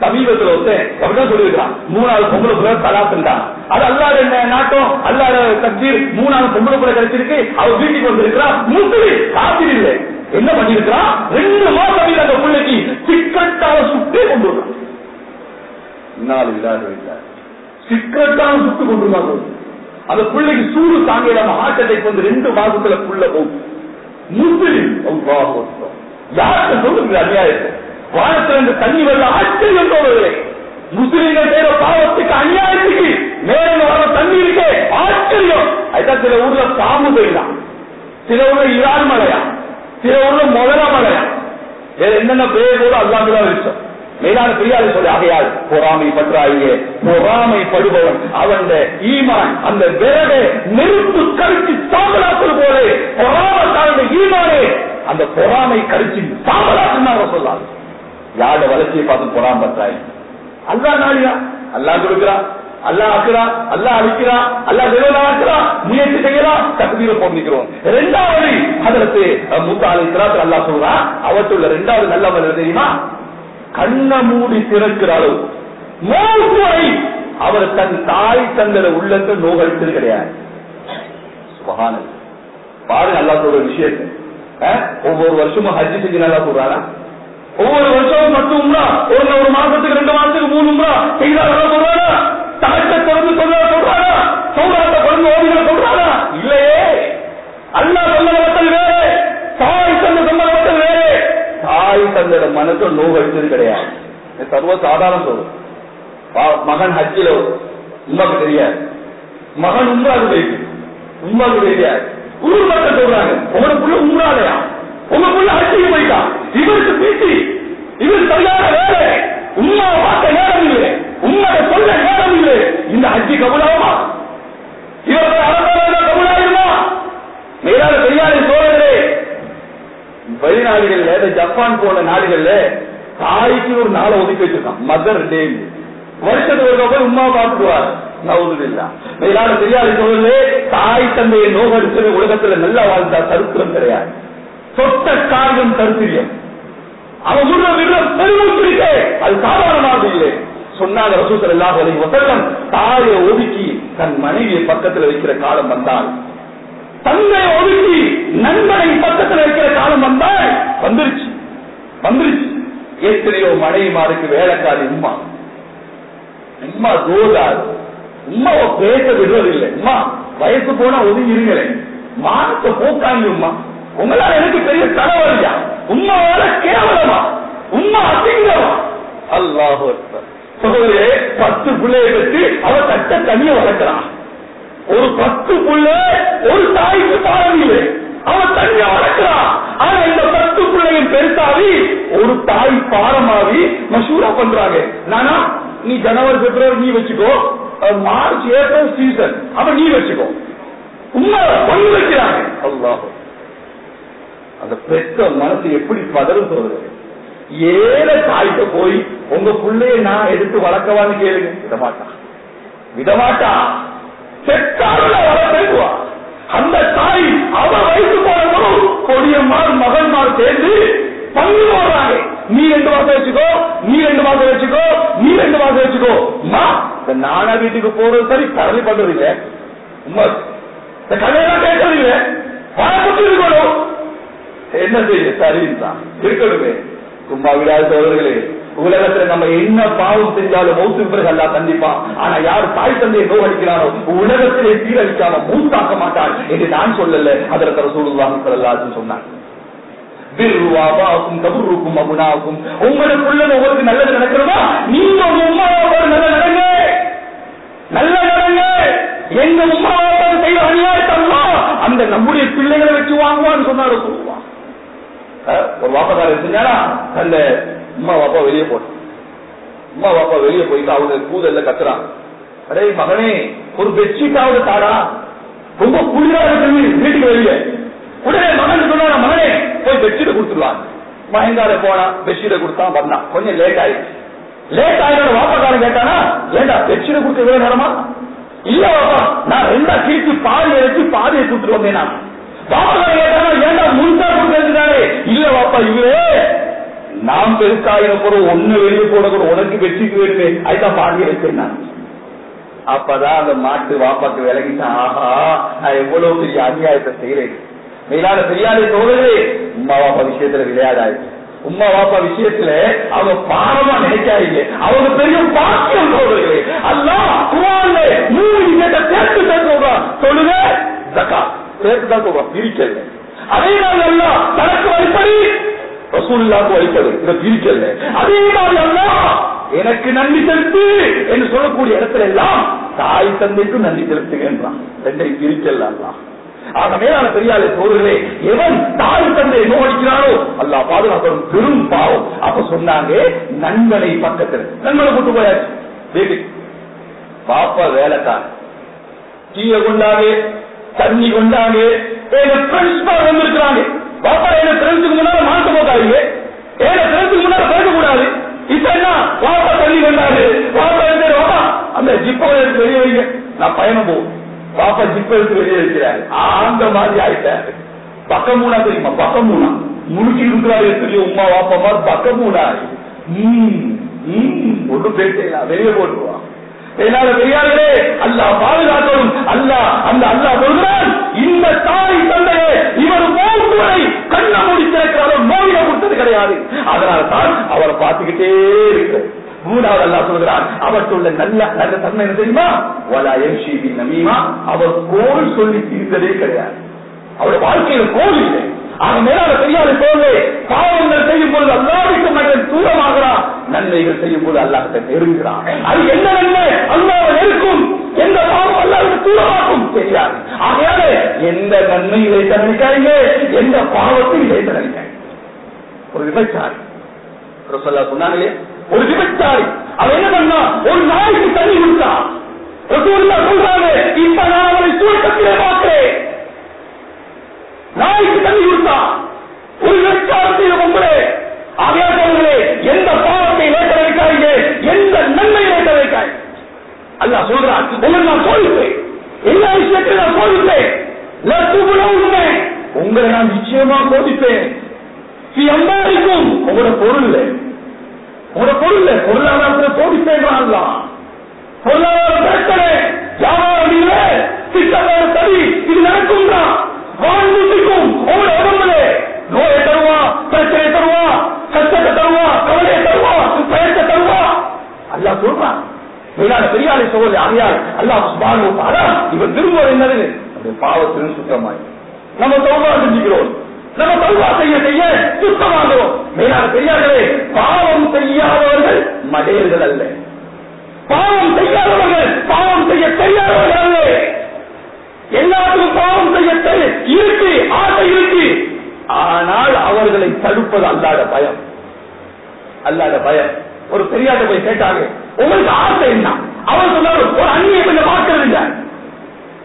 சமீபத்தில் ஒருத்தன் அப்படிதான் சொல்லியிருக்கான் மூணாவது பொம்பளை புள்ள தலாக்குண்டா அது அல்லாத என்ன நாட்டம்? அல்லாத தக்தீர் மூணாவது பொம்பளை புள்ள கிடைச்சிருக்கு. அவ வீட்டுக்கு வந்திருக்கிறா. மூத்தது காத்திரி இல்லை. என்ன பண்ணிருக்கிறான் ரெண்டு மாசம் அந்த பிள்ளைக்கு சிக்கட்டாக சுட்டே கொண்டு வரான் இன்னால் இல்லாத இல்லை. சிக்கட்டாக சுட்டு கொண்டு அந்த பிள்ளைக்கு சூடு தாங்க இல்லாம ஹார்ட் அட்டாக் வந்து ரெண்டு பாகத்துல புள்ள போகும். முஸ்லிம் யாருக்கு சொல்லுங்க அநியாயத்தை? வாரத்தில் இருந்து தண்ணி வரல ஆச்சரியம் தோணுது முஸ்லிம்கள் செய்யற பாவத்துக்கு அநியாயத்துக்கு மேல வர தண்ணி இருக்கே ஆச்சரியம். அதுதான் சில ஊர்ல பாம்பு பெய்யலாம் சில ஊர்ல இரான் மலையா? சில ஊர்ல முதல மலையா? வேற என்னென்ன பேர் கூட அல்லாந்துதான் விஷயம் மேலான பெரியாரு சொல்லி ஆகையால் பொறாமை பற்றாயே பொறாமை படுபவன் அவன் ஈமான் அந்த விரட நெருப்பு கருத்து சாம்பலாக்குது போல பொறாமை தாழ்ந்த ஈமானே அந்த பொறாமை கருச்சி சாம்பலாக்குன்னு சொல்லாது யாரோட வளர்ச்சியை பார்த்து பொறாம பற்றாய் அல்லா நாடியா அல்லா கொடுக்கிறான் அல்லா ஆக்குறான் அல்லா அழிக்கிறான் அல்லா விரோதாக்குறான் முயற்சி செய்யலாம் தகுதியில போந்திக்கிறோம் இரண்டாவது அதற்கு முத்தாலை அல்லா சொல்றான் அவற்றுள்ள இரண்டாவது நல்ல தெரியுமா? கண்ண மூடி திறக்கிற அளவு மூன்று அவர் தன் தாய் தந்தர உள்ளத்தை நோகடித்தது கிடையாது. பாருங்க அல்லா சொல்ற விஷயத்தை ஒவ்வொரு வருஷமும் ஹஜ்ஜி செஞ்சு நல்லா சொல்றாரா ஒவ்வொரு வருஷமும் பத்து உம்ரா. ஒரு ஒரு மாசத்துக்கு ரெண்டு மாசத்துக்கு மூணு உம்ரா. நல்லா சொல்றாரா தகத்தை தொடர்ந்து சொல்றா சொல்றாரா சௌராட்ட தொடர்ந்து ஓடிகளை சொல்றாரா இல்லையே. அல்லா தாய் மனசு மனசை நோகடித்தது கிடையாது. சர்வ சாதாரண சொல்லும் மகன் ஹஜ்ஜில உமாக்கு தெரியாது. மகன் உம்ராக்கு தெரியும் உமாக்கு தெரியாது. ஊர் மக்கள் சொல்றாங்க. உங்களுக்குள்ள உம்ராலையா? உங்களுக்குள்ள ஹஜ்ஜிக்கு போயிட்டான் இவருக்கு பீட்டி இவர் சரியான வேலை. உம்மா பார்க்க நேரம் இல்லை உண்மையை சொல்ல நேரம் இல்லை இந்த ஹஜ்ஜி கபுலாமா இவர் அரசாங்க கபுலாயிருமா மேலான பெரியாரை சோழர்களே வெளிநாடுகள்ல இந்த ஜப்பான் போன்ற நாடுகள்ல தாய்க்கு ஒரு நாளை ஒதுக்கி வச்சிருக்கான். மதர் டே வருஷத்துக்கு ஒரு போய் உமா பார்த்துக்குவார் நவுதுல்லா மேலான தாய் தந்தையை நோகடிச்சது உலகத்துல நல்லா வாழ்ந்தா தருத்திரம் கிடையாது. சொத்த காரியம் தருத்திரியம். அவன் சொல்ற விடுதல் பெருமூச்சு அது சாதாரணமாக இல்லை. சொன்னாங்க ரசூசல் எல்லா வசல்லம் தாயை ஒதுக்கி தன் மனைவியை பக்கத்துல வைக்கிற காலம் வந்தால் தந்தை ஒதுக்கி நண்பனை பக்கத்துல இருக்கிற காலம் வந்தால் வந்துருச்சு. வந்துருச்சு. எத்தனையோ மனைவிமாருக்கு வேலைக்காரி உமா உமா தோதாது உமாவை பேச விடுவதில்லை. உமா வயசு போனா ஒதுங்கி இருங்களேன் மானத்தை போக்காங்க உமா உங்களால் எனக்கு பெரிய தலைவலியா? உமாவால கேவலமா? உமா அசிங்கமா? அல்லாஹு சகோதரே பத்து பிள்ளையை வச்சு அவ தட்ட தனிய வளர்க்கிறான் ஒரு பத்து புள்ள தாய் பாரமாவி மசூரா பண்றாங்க. நானா நீ ஜனவரி பிப்ரவரி நீ வச்சுக்கோ. மார்ச் ஏப்ரல் சீசன் அப்ப நீ வச்சுக்கோ. உண்மை பொண்ணு வைக்கிறாங்க அல்லாஹ். அந்த பெற்ற மனசு எப்படி பதறும் சொல்றது ஏழை தாய்க்க போய் உங்க பிள்ளைய நான் எடுத்து வளர்க்கவான்னு கேளுங்க. விடமாட்டான் விடமாட்டா. செத்தாலும் வளர்த்துவா அந்த தாய் அவ வயசு போனவரும் கொடியம்மார் மகன்மார் சேர்ந்து பங்கு போடுறாங்க. நீ ரெண்டு மாசம் வச்சுக்கோ நீ ரெண்டு மாசம் வச்சுக்கோ நீ ரெண்டு மாசம் வச்சுக்கோ. நானா வீட்டுக்கு போறது சரி கடலை பண்றது இல்ல. உம்மா இந்த கதையெல்லாம் கேட்கறது இல்ல. பணப்பட்டு இருக்கணும். என்ன செய்ய சரிதான் இருக்கணுமே. சும்மா விடாத சோதர்களே உலகத்துல நம்ம என்ன பாவம் செஞ்சாலும் மௌத்துக்கு பிறகு அல்லா கண்டிப்பான் ஆனா யார் தாய் தந்தையை நோகடிக்கிறானோ உலகத்திலே சீரழிக்காம மூத்தாக்க மாட்டான் என்று நான் சொல்லல. அதற்கு சூழ்நிலை சொன்னான் கபுருக்கும் அபுனாக்கும். உங்களுக்குள்ள உங்களுக்கு நல்லது நடக்கிறதா? நீங்க உங்க உமாவோட நல்ல நடங்க. நல்ல நடங்க. எங்க உமாவோட செய்த அநியாயத்தெல்லாம் அந்த நம்முடைய பிள்ளைகளை வச்சு வாங்குவான்னு சொன்னாரு சொல்லுவான் ஒரு வாப்பதார செஞ்சாரா அந்த அம்மா பாப்பா வெளியே போட்டான் அம்மா பாப்பா வெளியே போயிட்டு அவங்க கூதல்ல கத்துறான். அடே மகனே ஒரு பெட்ஷீட்டாவது தாரா ரொம்ப குளிரா இருக்கு வீட்டுக்கு வெளியே. உடனே மகன் சொன்னா மகனே போய் பெட்ஷீட் கொடுத்துருவாங்க மயங்கால போனா பெட்ஷீட்டை கொடுத்தான் வந்தான். கொஞ்சம் லேட் ஆயிடுச்சு. லேட் ஆயிரோட வாப்பக்காரன் கேட்டானா ஏண்டா பெட்ஷீட் கொடுக்க வேற நேரமா? இல்ல வாப்பா நான் ரெண்டா கீழ்த்து பாதி எடுத்து பாதியை கொடுத்துட்டு வந்தேன். நான் வாப்பக்காரன் கேட்டானா ஏண்டா முழுசா கொடுக்கறதுனாலே இல்ல வாப்பா இவரே நாம் பெருசாயின கூட ஒண்ணு வெளியே போட கூட உனக்கு வெற்றிக்கு வேணுமே. அதுதான் பாதி வச்சேன் அப்பதான் அந்த மாட்டு வாப்பாக்கு விலகிட்டான் ஆஹா நான் எவ்வளவு பெரிய அநியாயத்தை செய்யறேன் மேலான பெரியாரை தோழர்களே உமா வாப்பா விஷயத்துல விளையாடாது உமா வாப்பா விஷயத்துல அவங்க பாவமா நினைக்காதீங்க. அவங்க பெரிய பாக்கியம் தோழர்களே. அல்லா குரான்ல மூணு விஷயத்தை சேர்த்து தான் சொல்றான் சொல்லுங்க. ஜக்கா சேர்த்து தான் சொல்றான் பிரிக்கல அதே நாள் எல்லாம் தனக்கு வழிபடி. ரசூல்லாக்கு வழிபடு. இதை பிரிக்கல அதே மாதிரி அல்லா எனக்கு நன்றி செலுத்து என்று சொல்லக்கூடிய இடத்துல எல்லாம் தாய் தந்தைக்கும் நன்றி செலுத்துகின்றான் ரெண்டையும் பிரிக்கல ஆகவே ஆக மேலான பெரியாலே சோழர்களே எவன் தாய் தந்தையை நோடிக்கிறானோ அல்லா பாதுகாப்படும் பெரும் பாவம். அப்ப சொன்னாங்க நண்பனை பக்கத்தில். நண்பனை கூட்டு போயாச்சு. வீட்டுக்கு. பாப்பா வேலைக்காரன். டீய கொண்டாங்க தண்ணி கொண்டாங்க எங்க பிரின்சிபால் வந்திருக்கிறாங்க. பாப்பா எங்க பிரின்ஸுக்கு முன்னால மாட்ட போட்டாங்க. எங்க பிரின்ஸுக்கு முன்னால பேசக்கூடாது இப்ப என்ன? பாப்பா தண்ணி கொண்டாரு பாப்பா எடுத்து அந்த ஜிப்பை எடுத்து வெளியே வைங்க. நான் பயணம் போகும். பாப்பா ஜிப்பை எடுத்து வெளியே வைக்கிறாரு. அந்த மாதிரி ஆயிட்டாரு. பக்கம் மூணா தெரியுமா? பக்கம் மூணா முழுக்கி இருக்கிறாரு தெரியும். உமா வாப்பா மாதிரி பக்கம் மூணா ஒன்றும் பேசல வெளியே போட்டுருவான் என்னால பெரியார்களே அல்லா பாதுகாக்கணும் அல்லா அந்த அல்லா சொல்கிறான் இந்த தாய் தந்தையே இவர் மூன்றுவரை கண்ண மூடி திறக்கிறாரோ நோயில கொடுத்தது கிடையாது. அதனால தான் அவரை பார்த்துக்கிட்டே இருக்கு மூணாவது அல்லா சொல்கிறான் அவற்றுள்ள நல்ல நல்ல தன்மை என்ன தெரியுமா? வலா எம்ஷிபி நமீமா. அவர் கோல் சொல்லி தீர்ந்ததே கிடையாது. அவருடைய வாழ்க்கையில கோல் இல்லை. அவன் மேலான பெரியாரை போலே பாவங்கள் செய்யும் பொழுது அல்லாவிற்கு மகன் தூரமாகிறான் நன்மைகள் செய்யும் போது அல்லாஹத்தை நெருங்குகிறான் அது என்ன நன்மை? அல்லாவை நெருக்கும். எந்த பாவம் அல்லாவுக்கு தூரமாக்கும்? தெரியாது. ஆகையால எந்த நன்மை இழைத்த நினைக்காதீங்க எந்த பாவத்தையும் இழைத்த நினைக்காங்க ஒரு விபச்சாரி. ரசல்லா சொன்னாங்களே ஒரு விபச்சாரி அவன் என்ன பண்ணா? ஒரு நாய்க்கு தண்ணி கொடுத்தான் ரசூல்லா இப்ப நான் அவனை தூக்கத்திலே பார்க்கிறேன். நாய்க்கு தண்ணி கொடுத்தான் ஒரு விபச்சாரத்தை பொம்பளே ஆகையாளர்களே எந்த பாவத்தை இழைக்க வைக்காதீங்க எந்த நன்மை இழைக்க வைக்காய் அல்லா சொல்றான் உங்களுக்கு நான் சோதிப்பேன். எல்லா விஷயத்தையும் நான் சோதிப்பேன்? உண்மை உங்களை நான் நிச்சயமா சோதிப்பேன். எம்பாரிக்கும் உங்களோட பொருள் ஒரு பொருள் பொருளாதாரத்தை சோதிப்பேன் பொருளாதார பிரச்சனை வியாபாரம் இல்லை திட்டமான சரி இது நடக்கும் தான் வாழ்ந்துக்கும் உங்களோட உடம்புல நோயை தருவா பிரச்சனை தருவா கஷ்டத்தை தருவா கவலையை தருவா பயத்தை தருவா. அல்லா சொல்றான் மேலான பெரியாரை சோழ ஆகையால் அல்லா சுபானு இவன் திரும்ப என்னது? பாவத்திலும் சுத்தமாய். நம்ம தௌபா செஞ்சுக்கிறோம். நம்ம தௌபா செய்ய செய்ய சுத்தமாகிறோம் மேலான பெரியார்களே பாவம் செய்யாதவர்கள் மடையர்கள் அல்ல. பாவம் செய்யாதவர்கள் பாவம் செய்ய தெரியாதவர்கள் அல்ல. எல்லாத்துக்கும் பாவம் செய்ய இருக்கு ஆசை இருக்கு. ஆனால் அவர்களை தடுப்பது அல்லாத பயம். அல்லாத பயம். ஒரு பெரியாட்ட போய் கேட்டாங்க உங்களுக்கு ஆசை என்ன? அவர் சொன்னார் ஒரு அந்நிய பெண்ணை பார்க்கறது இல்ல.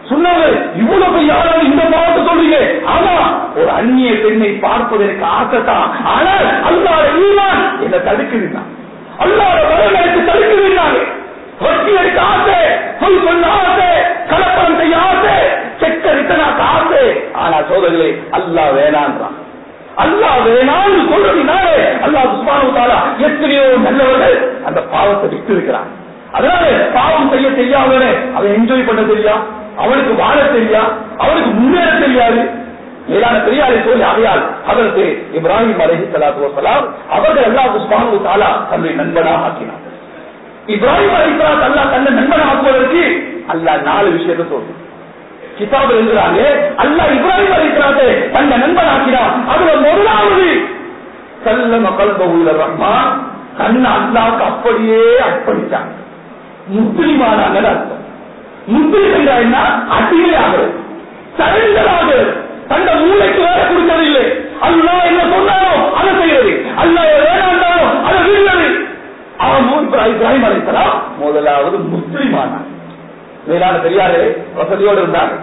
சொன்னாங்க இவ்வளவு யாராவது இந்த ஒரு அந்நிய பெண்ணை பார்ப்பது எனக்கு ஆசை தான் ஆனால் அல்லாத ஈமான் என்ன தடுக்குதுன்னா அல்லாத பயம் எனக்கு தடுக்குதுன்னாங்க வட்டி எடுக்க ஆசை பொய் சொல்ல ஆசை கலப்படம் செய்ய ஆசை செக்க ரிட்டனாக்க ஆசை. ஆனா சோதர்களே அல்லா வேணான்றான். அல்லா வேணான்னு சொல்றதுனாலே அல்லா சுஸ்மானுத்தாலா எத்தனையோ நல்லவர்கள் அந்த பாவத்தை விட்டு இருக்கிறான் அதனால பாவம் செய்ய தெரியாதவனே அவன் என்ஜாய் பண்ண தெரியா? அவனுக்கு வாழ தெரியா? அவனுக்கு முன்னேற தெரியாது? மேலான பெரியாரை சொல்லி ஆகையால் அதற்கு இப்ராஹிம் அலஹி சலாத்து வசலாம் அவர்கள் அல்லா சுஸ்மானு தாலா தன்னுடைய நண்பனாக ஆக்கினார். இப்ராஹிம் அலி அலிஸ்லாத் அல்லா தன்னை நண்பன் ஆக்குவதற்கு அல்லா நாலு விஷயத்தை சொல்றது கிதாபு எழுதுறாங்க அல்லா இப்ராஹிம் அலி சலாத்தை தன்னை நண்பன் ஆக்கினார் அதுல முதலாவது கல்ல மக்கள் உள்ள ரஹ்மான். தன்னை அல்லாவுக்கு அப்படியே அர்ப்பணித்தாங்க முஸ்லிமான அர்த்தம். முஸ்லிம் என்றா என்ன? அடிமை ஆகிறது தந்த மூளைக்கு வேலை கொடுத்தது இல்லை அல்லா என்ன சொன்னாரோ அதை செய்யறது அல்லா வேணாண்டாரோ அதை விடுறது அவன் இப்ராஹிம் அலிசலாம் முதலாவது முஸ்லிமானார் மேலான பெரியாரே வசதியோடு இருந்தாங்க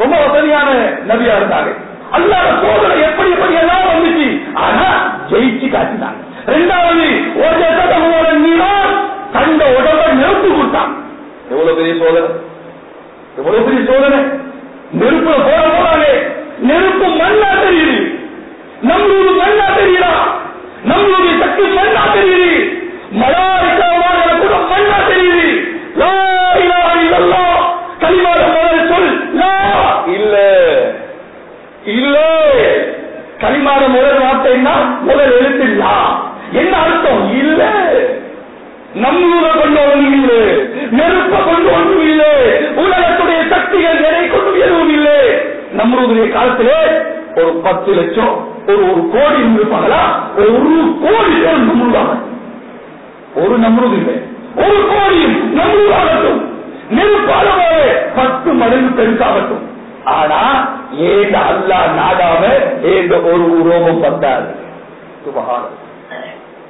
ரொம்ப வசதியான நபியா இருந்தாங்க அல்லாத சோதனை எப்படி எப்படி எல்லாம் வந்துச்சு. ஆனா ஜெயிச்சு காட்டினாங்க. ரெண்டாவது ஒரு சதமோட நீளம் கண்ட உடம்ப நெருப்பு கொடுத்தான். எவ்வளவு பெரிய சோதனை? எவ்வளவு பெரிய சோதனை? நெருப்புல போற போறாங்க நெருப்பு மண்ணா தெரியுது. நம்மளூர் மண்ணா தெரியுதா? நம்மளுடைய சக்தி மண்ணா தெரியுது. மலாய்க்காவான கூட மண்ணா தெரியுது. லா கலிமாத முதல் சொல் இல்ல. இல்ல. கலிமாத முதல் வார்த்தைன்னா முதல் எழுத்து என்ன அர்த்தம்? இல்ல. நம்மளூர கொண்டு ஒன்றும் இல்லை. நெருப்ப கொண்டு ஒன்றும் இல்லை. உலகத்துடைய சக்திகள் நம்மளுடைய காலத்திலே ஒரு பத்து லட்சம் ஒரு ஒரு கோடி இருந்திருப்பாங்களா ஒரு கோடி பேர் நம்மளுதாக ஒரு நம்மளுது இல்லை. ஒரு கோடியும் நம்மளுதாகட்டும் நெருப்பாளவே பத்து மடங்கு பெருசாகட்டும். ஆனா ஏந்த அல்லா நாடாம ஏந்த ஒரு உரோமம் பத்தாது சுபகாரம்.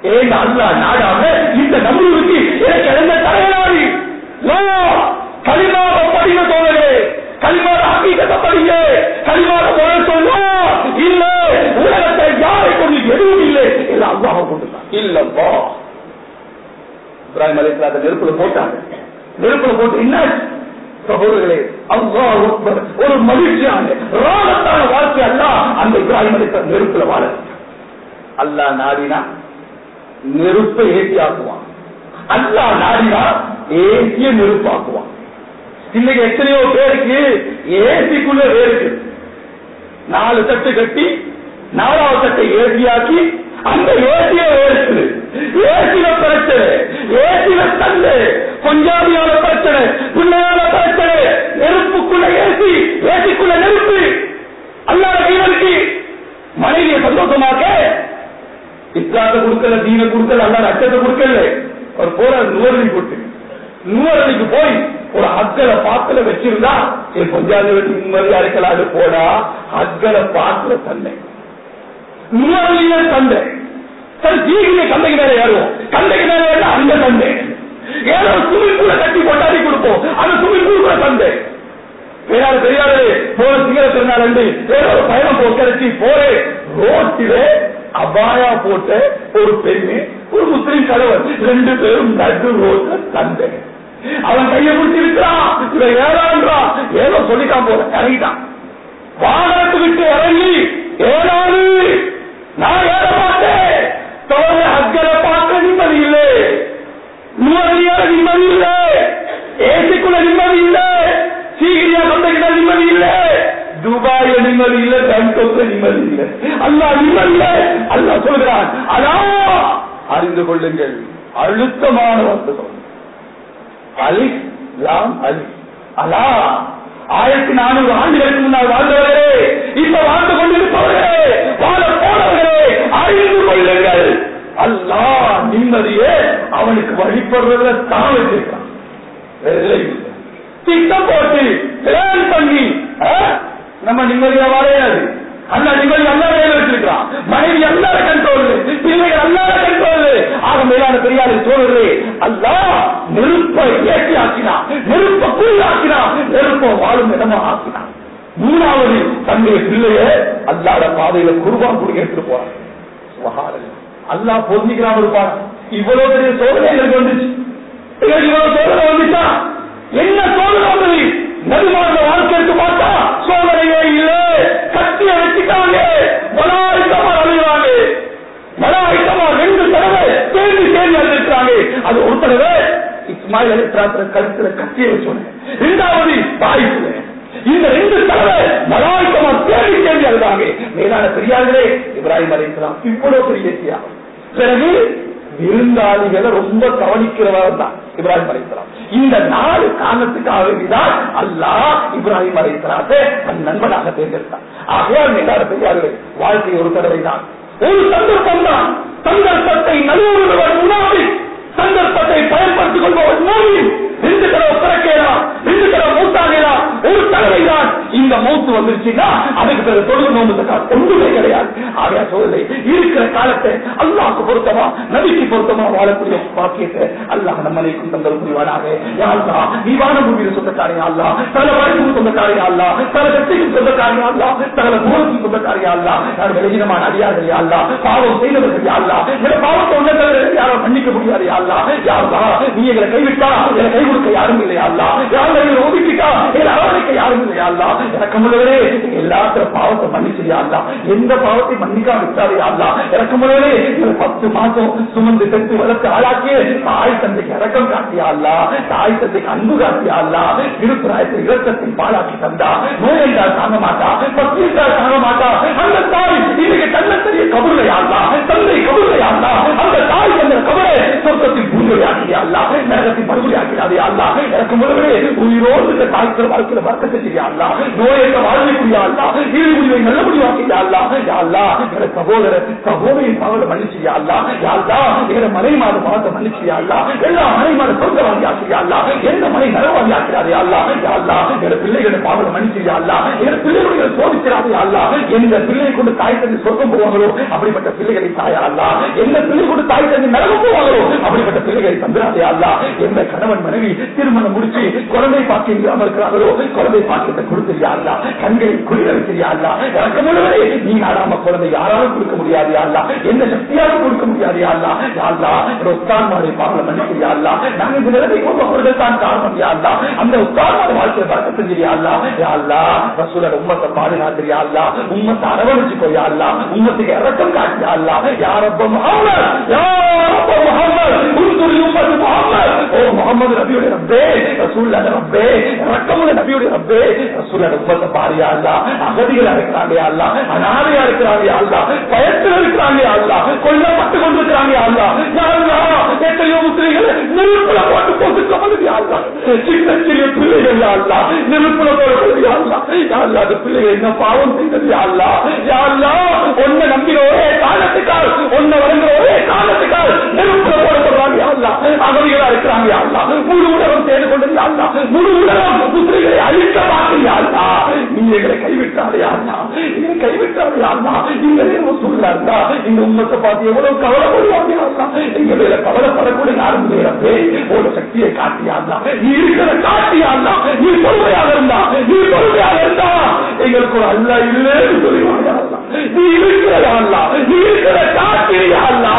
ஏன் அல்லா நாடாம இந்த நம்மளுக்கு எனக்கு இழந்த தலைவனாடி? களிமாத படிக்க தோழர்களே களிமாத அங்கீகத்தை படிங்க களிமாத முறை சொல்லும் இல்ல உலகத்தை யாரை கொண்டு எதுவும் இல்லை இல்ல அல்லாஹ் கொண்டுதான் இல்லப்பா இப்ராஹிம் அலிஸ்லாத்த நெருப்புல போட்டாங்க. நெருப்புல போட்டு என்ன? சகோதரர்களே அல்லாஹ் ஒரு மகிழ்ச்சியான ராகத்தான வாழ்க்கை அல்ல அந்த இப்ராஹிம் அலிஸ்லா நெருப்புல வாழ அல்லாஹ் நாடினா நெருப்பை ஏற்றி ஆக்குவான் அல்லா நாடினா ஏசிய நெருப்பாக்குவான். இன்னைக்கு எத்தனையோ பேருக்கு ஏசிக்குள்ள வேருக்கு. நாலு தட்டு கட்டி நாலாவது தட்டை ஏசியாக்கி அந்த ஏசிய வேருக்கு. ஏசில பிரச்சனை ஏசில தந்து பஞ்சாபியால பிரச்சனை பிள்ளையால பிரச்சனை நெருப்புக்குள்ள ஏசி ஏசிக்குள்ள நெருப்பு. அல்லாத வீரருக்கு மனைவியை சந்தோஷமாக்க இஸ்லாத்தை கொடுக்கல தீன கொடுக்கல அல்லாத அச்சத்தை கொடுக்கல. அவர் போற நுவரலி போட்டு. நுவரலிக்கு போய் ஒரு அக்கல பாத்துல வச்சிருந்தா என் பஞ்சாபி வச்சு நிம்மதியா இருக்கலாது போடா. அக்கல பாத்துல தந்தை. நுவரலிய தந்தை. சரி தீகிரிய கந்தைக்கு மேல ஏறுவோம். கந்தைக்கு மேல ஏற அந்த தந்தை. ஏதோ சுமில் கூட கட்டி கொண்டாடி கொடுப்போம். அந்த சுமில் கூட தந்தை. வேறாரு பெரியாரு போற சிங்கர திருநாள் அன்று வேற ஒரு பயணம் போக்கரைச்சி போரே ரோட்டிலே அபாயா போட்ட ஒரு பெண்ணு ஒரு முஸ்லிம் கணவன் ரெண்டு பேரும் நடு ரோட்ல தந்தை. அவன் கையை பிடிச்சி இருக்கிறான் இவன் ஏறான்றான் ஏதோ சொல்லிட்டான் போல இறங்கிட்டான். வாகனத்தை விட்டு இறங்கி ஏறாது நான் ஏற மாட்டேன். தோழ அக்கறை பார்க்க நிம்மதி இல்லை. நுவரியால நிம்மதி இல்லை. ஏசிக்குள்ள நிம்மதி இல்லை. சீகிரியா சொந்தக்கிட்ட நிம்மதி இல்லை. துபாயில நிம்மதி இல்லை பேங்காக்ல நிம்மதி இல்லை. அல்லா நிம்மதி இல்லை. அல்லா சொல்கிறான் அதா அறிந்து கொள்ளுங்கள். அழுத்தமான வசதம் அலி லாம் அலி அலா ஆயிரத்தி நானூறு ஆண்டுகளுக்கு முன்னால் வாழ்ந்தவர்களே இப்ப வாழ்ந்து கொண்டிருப்பவர்களே வாழ போனவர்களே அறிந்து கொள்ளுங்கள். அல்லா நிம்மதியே அவனுக்கு வழிபடுறதுல தான் வச்சிருக்கான் திட்டம் போட்டு பிளான் பண்ணி நம்ம நிம்மதியா வாழையாது அல்ல நிம்மதி அல்லா வேலை வச்சிருக்கான் மனைவி அல்லாத கண்ட்ரோல் பிள்ளைகள் அல்லாத கண்ட்ரோல் ஆக மேலான பெரியாரை சோழர்களே அல்லா நெருப்பை ஏற்றி ஆக்கினான். நெருப்பை கூழ் ஆக்கினான். வாழும் இடமா ஆக்கினான். மூணாவது தன்னுடைய பிள்ளைய அல்லாத பாதையில குருபான் குடி எடுத்துட்டு போறான். அல்லா அல்லாஹ் பொருந்திக்கிறான் இருப்பான் இவ்வளவு பெரிய சோதனை எங்களுக்கு வந்துச்சு. எங்களுக்கு இவ்வளவு சோதனை வந்துச்சா? அது ஒரு தடவை இஸ்மாயில் அலிஸ்லாத்திர கழுத்துல கட்டிய சொன்னேன் இரண்டாவது பாய்ப்பு இந்த ரெண்டு தடவை மலாய்க்கமா தேடி தேடி அழுதாங்க. மேலான பெரியார்களே இப்ராஹிம் அலிஸ்லாம் இவ்வளவு பெரிய தியாகம் பிறகு விருந்தாளிகளை ரொம்ப கவனிக்கிறவர் தான் இப்ராஹிம் அலைத்தலாம் இந்த நாலு காரணத்துக்காக வேண்டிதான் அல்லாஹ் இப்ராஹிம் அலைத்தலாத்தை தன் நண்பனாக தேர்ந்தெடுத்தான். ஆகையால் மேலான பெரியார்களே வாழ்க்கை ஒரு தடவை தான் ஒரு சந்தர்ப்பம் தான் சந்தர்ப்பத்தை நழுவுவதன் முன்னாடி சந்தர்ப்பத்தை பயன்படுத்திக் கொள்பவன் மூலியம் ரெண்டு தடவை பிறக்கலாம் ரெண்டு தடவை மூத்தாகலாம் ஒரு தடவை தான் இந்த மூத்து வந்துருச்சுன்னா வந்துச்சுன்னா அதுக்கு பிறகு தொழுது நோம்பு தக்கார் ஒன்றுமே கிடையாது. ஆகையா சோதனை இருக்கிற காலத்தை அல்லாஹ்க்கு பொருத்தமா நபிக்கு பொருத்தமா வாழக்கூடிய பாக்கியத்தை அல்லாஹ் நம்மளைக்கும் தந்தல் புரிவானாக. யா அல்லாஹ் நீ வான பூமியில் சொந்தக்காரே அல்லா தல வரைக்கும் சொந்தக்காரே அல்லா தல சக்திக்கும் சொந்தக்காரே அல்லா தல பூரத்துக்கும் சொந்தக்காரே அல்லா நான் விலகினமான அடியார்கள் அல்லா பாவம் செய்தவர்கள் யா அல்லா இந்த பாவத்தை உள்ள யாரும் மன்னிக்க முடியாது யா அல்லா யா நீ எங்களை கைவிட்டா எங்களை கை கொடுக்க யாரும் இல்லையா அரவணைக்க எல்லாத்திர பாவத்தை மன்னிச்சியா யாருலா எந்த பாவத்தை மன்னிக்கா விட்டாரே அல்லா? எனக்கு பத்து மாசம் சுமந்து வளர்த்து தாய் தந்தைக்கு இறக்கம் காட்டியா தாய் தந்தைக்கு அன்பு காட்டியா இரத்தத்தை பாழாக்கி தந்தா. நோய் என்றால் தாங்க மாட்டா. பக்தி என்றால் தாங்க மாட்டா. அந்த தாய் இன்னைக்கு தந்தை கபுரையா அல்லா. அந்த தாய் தந்த கபரை சொர்க்கத்தில் பூஜையாக்கியா அல்லா. நரகத்தில் மறுபடி அல்லா. உயிரோடு இந்த தாய்க்கிற வாழ்க்கையில செஞ்சியா நோயற்ற வாழ்வைக்குரியா அல்லா இறுதி முடிவை நல்ல முடிவாக்கியா அல்லா யா சகோதர சகோதரின் மன்னிச்சியா அல்லா யா அல்லா என மாத மன்னிச்சியா அல்லா எல்லா மனை சொந்தவாதி ஆக்கியா அல்லா எந்த மனை நலவாதி பிள்ளைகளை மன்னிச்சியா பிள்ளைகளை எந்த பிள்ளையை கொண்டு தாய் தந்தை சொர்க்கம் போவாங்களோ அப்படிப்பட்ட பிள்ளைகளை தாயா எந்த பிள்ளை கொண்டு தாய் தந்தை நரகம் போவாங்களோ அப்படிப்பட்ட பிள்ளைகளை எந்த கணவன் மனைவி திருமணம் முடிச்சு குழந்தை பாக்கியம் இருக்கிறார்களோ குழந்தை பாக்கியத்தை கொடுத்தியா கண்களை குளிர வைக்கிறியா எனக்கு முழுவதே நீ நாடாம குழந்தை யாராலும் கொடுக்க முடியாது அல்லா? எந்த சக்தியாலும் கொடுக்க முடியாது அல்லா? பாவல மன்னிக்கிறியா நாங்க இந்த நிலைமை கொண்டு அவர்கள் தான் காரணம் அந்த உஸ்தான்மார வாழ்க்கையை பார்க்க செஞ்சிரியா அல்லா? யா அல்லா உம்மத்தை பாதுகாத்திரியா அல்லா? உம்மத்தை அரவணைச்சுக்கோ யா உம்மத்துக்கு இறக்கம் காட்டியா அல்லா? யாரப்ப முகமது யாரப்ப முகமது உன்துரி முகமது ஓ முகமது நபியுடைய ரப்பே ரசூல்லாட ரப்பே ரக்கமுள்ள நபியுடைய ரப்பே. ரசூல்லாட உம்மத்தை பாரியா அல்லா அகதிகளா இருக்கிறாங்க அல்லா அனாதையா இருக்கிறாங்க அல்லா பயத்தில் இருக்கிறாங்க அல்லா கொல்லப்பட்டு கொண்டிருக்கிறாங்க அல்லா. எத்தனையோ முஸ்லிம்கள் நெருப்புல போட்டு போட்டு கமலுது சின்ன சிறிய பிள்ளைகள் அல்லா நெருப்புல போட்டு அல்லா யாருலா அது பிள்ளைகள் என்ன பாவம் செய்தது அல்லா யாருலா ஒன்ன நம்பின ஒரே காலத்துக்கால் ஒன்ன வழங்குற ஒரே காலத்துக்கால் நெருப்புல போடப்படுறாங்க அல்லா இருக்கிறாங்க அல்லா முழு உலகம் தேடு கொண்டது அல்லா முழு உலகம் முஸ்லிம்களை அழிக்க பார்க்கிறீங்க அல்லா நீ எங்களை கைவிட்டாரே அல்லா எங்களை கைவிட்டாரே அல்லா இந்த நேரம் சொல்றாருந்தா இந்த உண்மத்தை பார்த்து எவ்வளவு கவலைப்படுவாங்க அல்லா எங்க மேல கவலைப்படக்கூடிய யாரும் நேரப்பே ஒரு சக்தியை காட்டியாடா நீ இருக்கிற காட்டியாடா நீ பொறுமையாக இருந்தா நீ பொறுமையாக இருந்தா எங்களுக்கு ஒரு அல்ல இல்லைன்னு சொல்லுவாங்க நீ இருக்கிறதா அல்லா நீ இருக்கிற காட்டியா அல்லா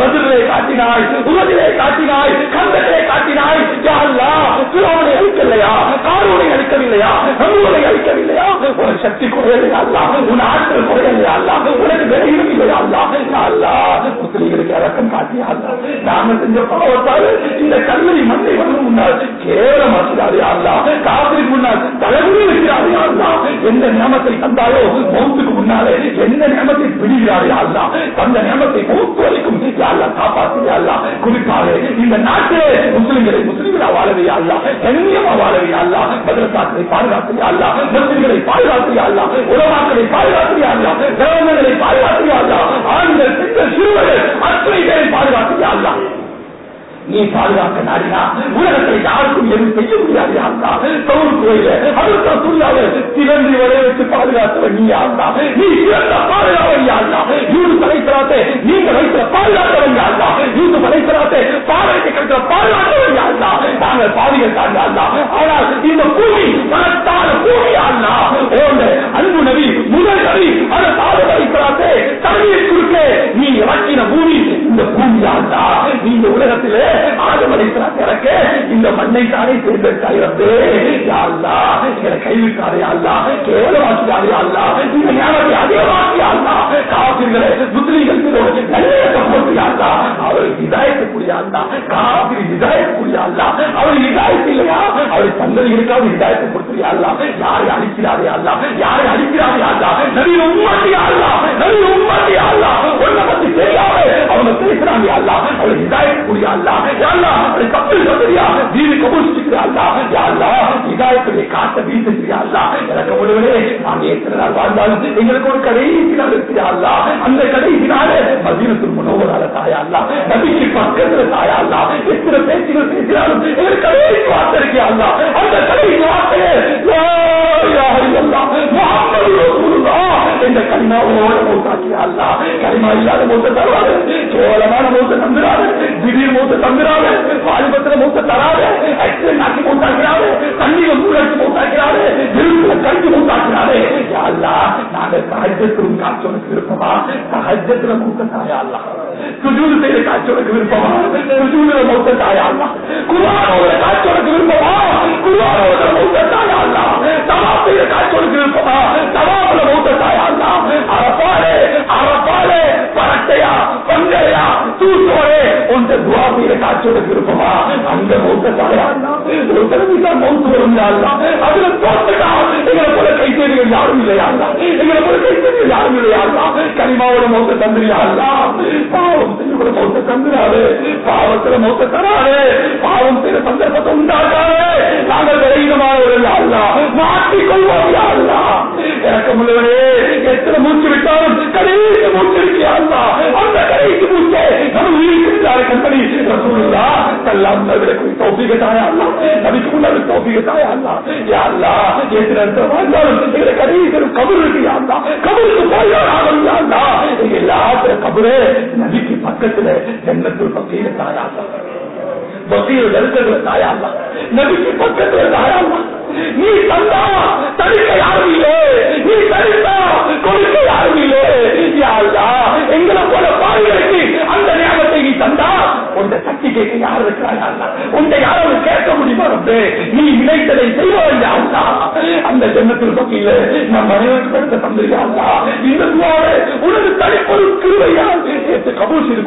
பதிலே காட்டினாய் உலகிலே காட்டினாய் கந்தத்திலே காட்டினாய். யாருலா அல்லா சிரோனை அழிக்கலையா காரோனை அழிக்கவில்லையா? நம்மளை அழிக்கவில்லையா? ஒரு சக்தி குறையலையா உன் ஆற்றல் குறையலையா உனக்கு விலையும் இல்லையா அல்லா யா அல்லா முஸ்லிம்களுக்கு இறக்கம் காட்டியா நாம செஞ்ச பாவத்தால் இந்த கல்லூரி மண்ணை வந்து முன்னால் கேவலமாக்கிறாரே அல்லா காப்பிற்கு முன்னால் தலைமுறை எந்த நியமத்தை தந்தாயோ மௌத்துக்கு முன்னாலே எந்த நியமத்தை பிடிக்கிறாரே அல்லா அந்த நியமத்தை மௌத்து வரைக்கும் அல்லா காப்பாற்றியா குறிப்பாக இந்த நாட்டிலே முஸ்லிம்களை முஸ்லிம்களா வாழவையா கண்ணியமா வாழவையா அல்லா மதரசாக்களை முஸ்லிம்களை பாதுகாத்தியா உலமாக்களை பாதுகாத்தியா கிராமங்களை பாதுகாத்தியா ஆண்கள் பெண்கள் சிறுவர்கள் அத்தனை பாதுகாத்தியா அல்லா? நீ பாதுகாக்க நாடினா உலகத்தில் யாருக்கும் எதுவும் செய்ய முடியாது யாருந்தா சவுல் கோயில அடுத்த சூழ்நிலை திறந்து வரைய வச்சு பாதுகாத்தவன் நீ யாருந்தா நீ சிறந்த பாதுகாவன் யாருந்தா யூது படைத்தராத்தே நீங்க வைத்த பாதுகாத்தவன் யாருந்தா யூது படைத்தராத்தே பாதைக்கு கட்டுற பாதுகாத்தவன் யாருந்தா நாங்கள் பாவிகள் தான் யாருந்தா ஆனால் இந்த பூமி மனத்தான பூமி யாருந்தா அன்பு நபி முதல் நபி அதை தாழ தண்ணீர் குறுக்கே நீ இறக்கின பூமி இந்த பூமி யாருந்தா நீ இந்த உலகத்திலே ஆதமடைக்கிறார் இறக்க இந்த மண்ணை தானே தேர்ந்தெடுத்தாய் வந்து யாழ்லா எங்களை கைவிட்டாரே அல்லா கேவலமாக்கியாரே அல்லா இந்த ஞானத்தை அதிகமாக்கியா அல்லா. காப்பிர்களை முஸ்லீம்களுக்கு நல்ல போட்டு அல்லா. அவரை அல்லா. اندر یہ بھی ہدایت پڑتی اللہ یار یاری پلا دیا اللہ یار یاری پلا دیا اللہ نبی امت یا اللہ نبی امت یا اللہ اور نبی سے یار ہے۔ اور அவரை சந்ததிகளுக்காக இதாயத்தை கொடுத்துறியா அல்லா யாரை அழிக்கிறாரே அல்லா யாரை அழிக்கிறாரே அல்லா நவீன உண்மாட்டியா அல்லா நவீன உண்மாட்டியா அல்லா ஒன்ன பத்தி தெரியாம அவங்க பேசுறாங்க அல்லா அவரை இதாயத்தக்கூடிய அல்லா யாழ்லா அவரை கப்பல் சொல்றியா வீடு கபூசிக்கிறா அல்லா யாழ்லா இதாயத்தை காட்ட வீசுறியா அல்லா எனக்கு முழுவதே நாம் எத்தனை நாள் வாழ்ந்தாலும் எங்களுக்கு ஒரு கடைசி நாள் இருக்கிறா அல்லா அந்த கடைசி நாள் மதீனத்தில் முனோவரால தாயா அல்லா நபிக்கு பக்கத்துல தாயா அல்லா எத்தனை பேச்சுகள் பேசினாலும் எங்களுக்கு கடைசி வார்த்தை இருக்கியா அல்லா அந்த கடைசி வார்த்தையே லா இலாஹ இல்லல்லாஹ் முஹம்மது கலிமாவோட மூத்தாக்கி அல்லா கலிமா இல்லாத மூத்த தருவாரு கேவலமான மூத்த தந்துறாரு திடீர் மூத்த தந்துறாரு வாலிபத்துல மூத்த தராது ஆக்சிடென்ட் ஆக்கி மூத்தாக்கிறாரு தண்ணியில மூடாக்கி மூத்தாக்கிறாரு விரும்புல கழிச்சு மூத்தாக்கிறாரு அல்லா நாங்க சகஜத்திலும் காட்சி விருப்பமா சகஜத்துல மூத்த தாயா அல்லா சுஜூது செய்த காட்சி உனக்கு விருப்பமா சுஜூதுல மூத்த தாயா அல்லா குருவானோட காட்சி உனக்கு விருப்பமா குருவானோட மூத்த தாயா அல்லா தவா செய்த காட்சி உனக்கு விருப்பமா தவாப்புல மூத்த தாயா அல்லா அரப்பாலே அரப்பாலே பரட்டையா தூசோரே உன்ட துவா செய்த காட்சி உனக்கு மூத்த ஒரு மௌத்து வரும் அதுல தோத்துட்டா எங்களை போல கைத்தேடிகள் யாரும் இல்லையா? எங்களை போல கைத்தேடிகள் யாரும் இல்லையா? கனிமாவோட மௌத்த தந்திரியா பாவம் செய்ய மௌத்த தந்துடாது பாவத்துல மௌத்த தராது. பாவம் செய்த சந்தர்ப்பத்தை உண்டாக்காது. நாங்கள் விரைவிதமானவர்கள் அல்லா. மாற்றிக்கொள்வோம் அல்லா. எனக்கு முன்னவரே எத்தனை மூச்சு விட்டாலும் கடைசி மூச்சு இருக்கியா அல்லா அந்த கடைசி மூச்சை நம்ம உயிர்க்கிறாரு கண்பணி ரசூலுல்லா கல்லாம் நபிக்கு தௌஃபீக தாயா அல்லா நபிக்கு முன்னாடி தௌஃபீக தாயா அல்லா யா அல்லா எத்தனை இடத்துல வாழ்ந்தாலும் எங்களை கடைசி கபர் இருக்கு யா அல்லா கபருக்கு போயார் ஆகும் யா அல்லா எங்க எல்லாத்துல கபரே நபிக்கு பக்கத்துல ஜன்னத்துல் பக்கீர தாயா அல்லா பக்கீர் நெருக்கத்துல தாயா அல்லா நபிக்கு பக்கத்துல தாயா அல்லா நீ தந்தா தடுக்க யாரும் இல்லை நீ தடுத்தா கொடுக்க யாரும் இல்லை யா அல்லா எங்களை போல பாவிகளுக்கு அந்த ஞாபகத்தை நீ தந்தா உன் சக்தி கேட்க யார் இருக்கிறாயா அல்லா? உன்னை கேட்க முடியுமா ரப்பே? நீ நினைத்ததை செய்வாய் அந்த ஜன்னத்தில் பக்கியில நம் அனைவருக்கு தந்திரியா இந்த துவாவை உனது தனிப்பொரு கிருவையால் ஏற்று கபூல் செய்து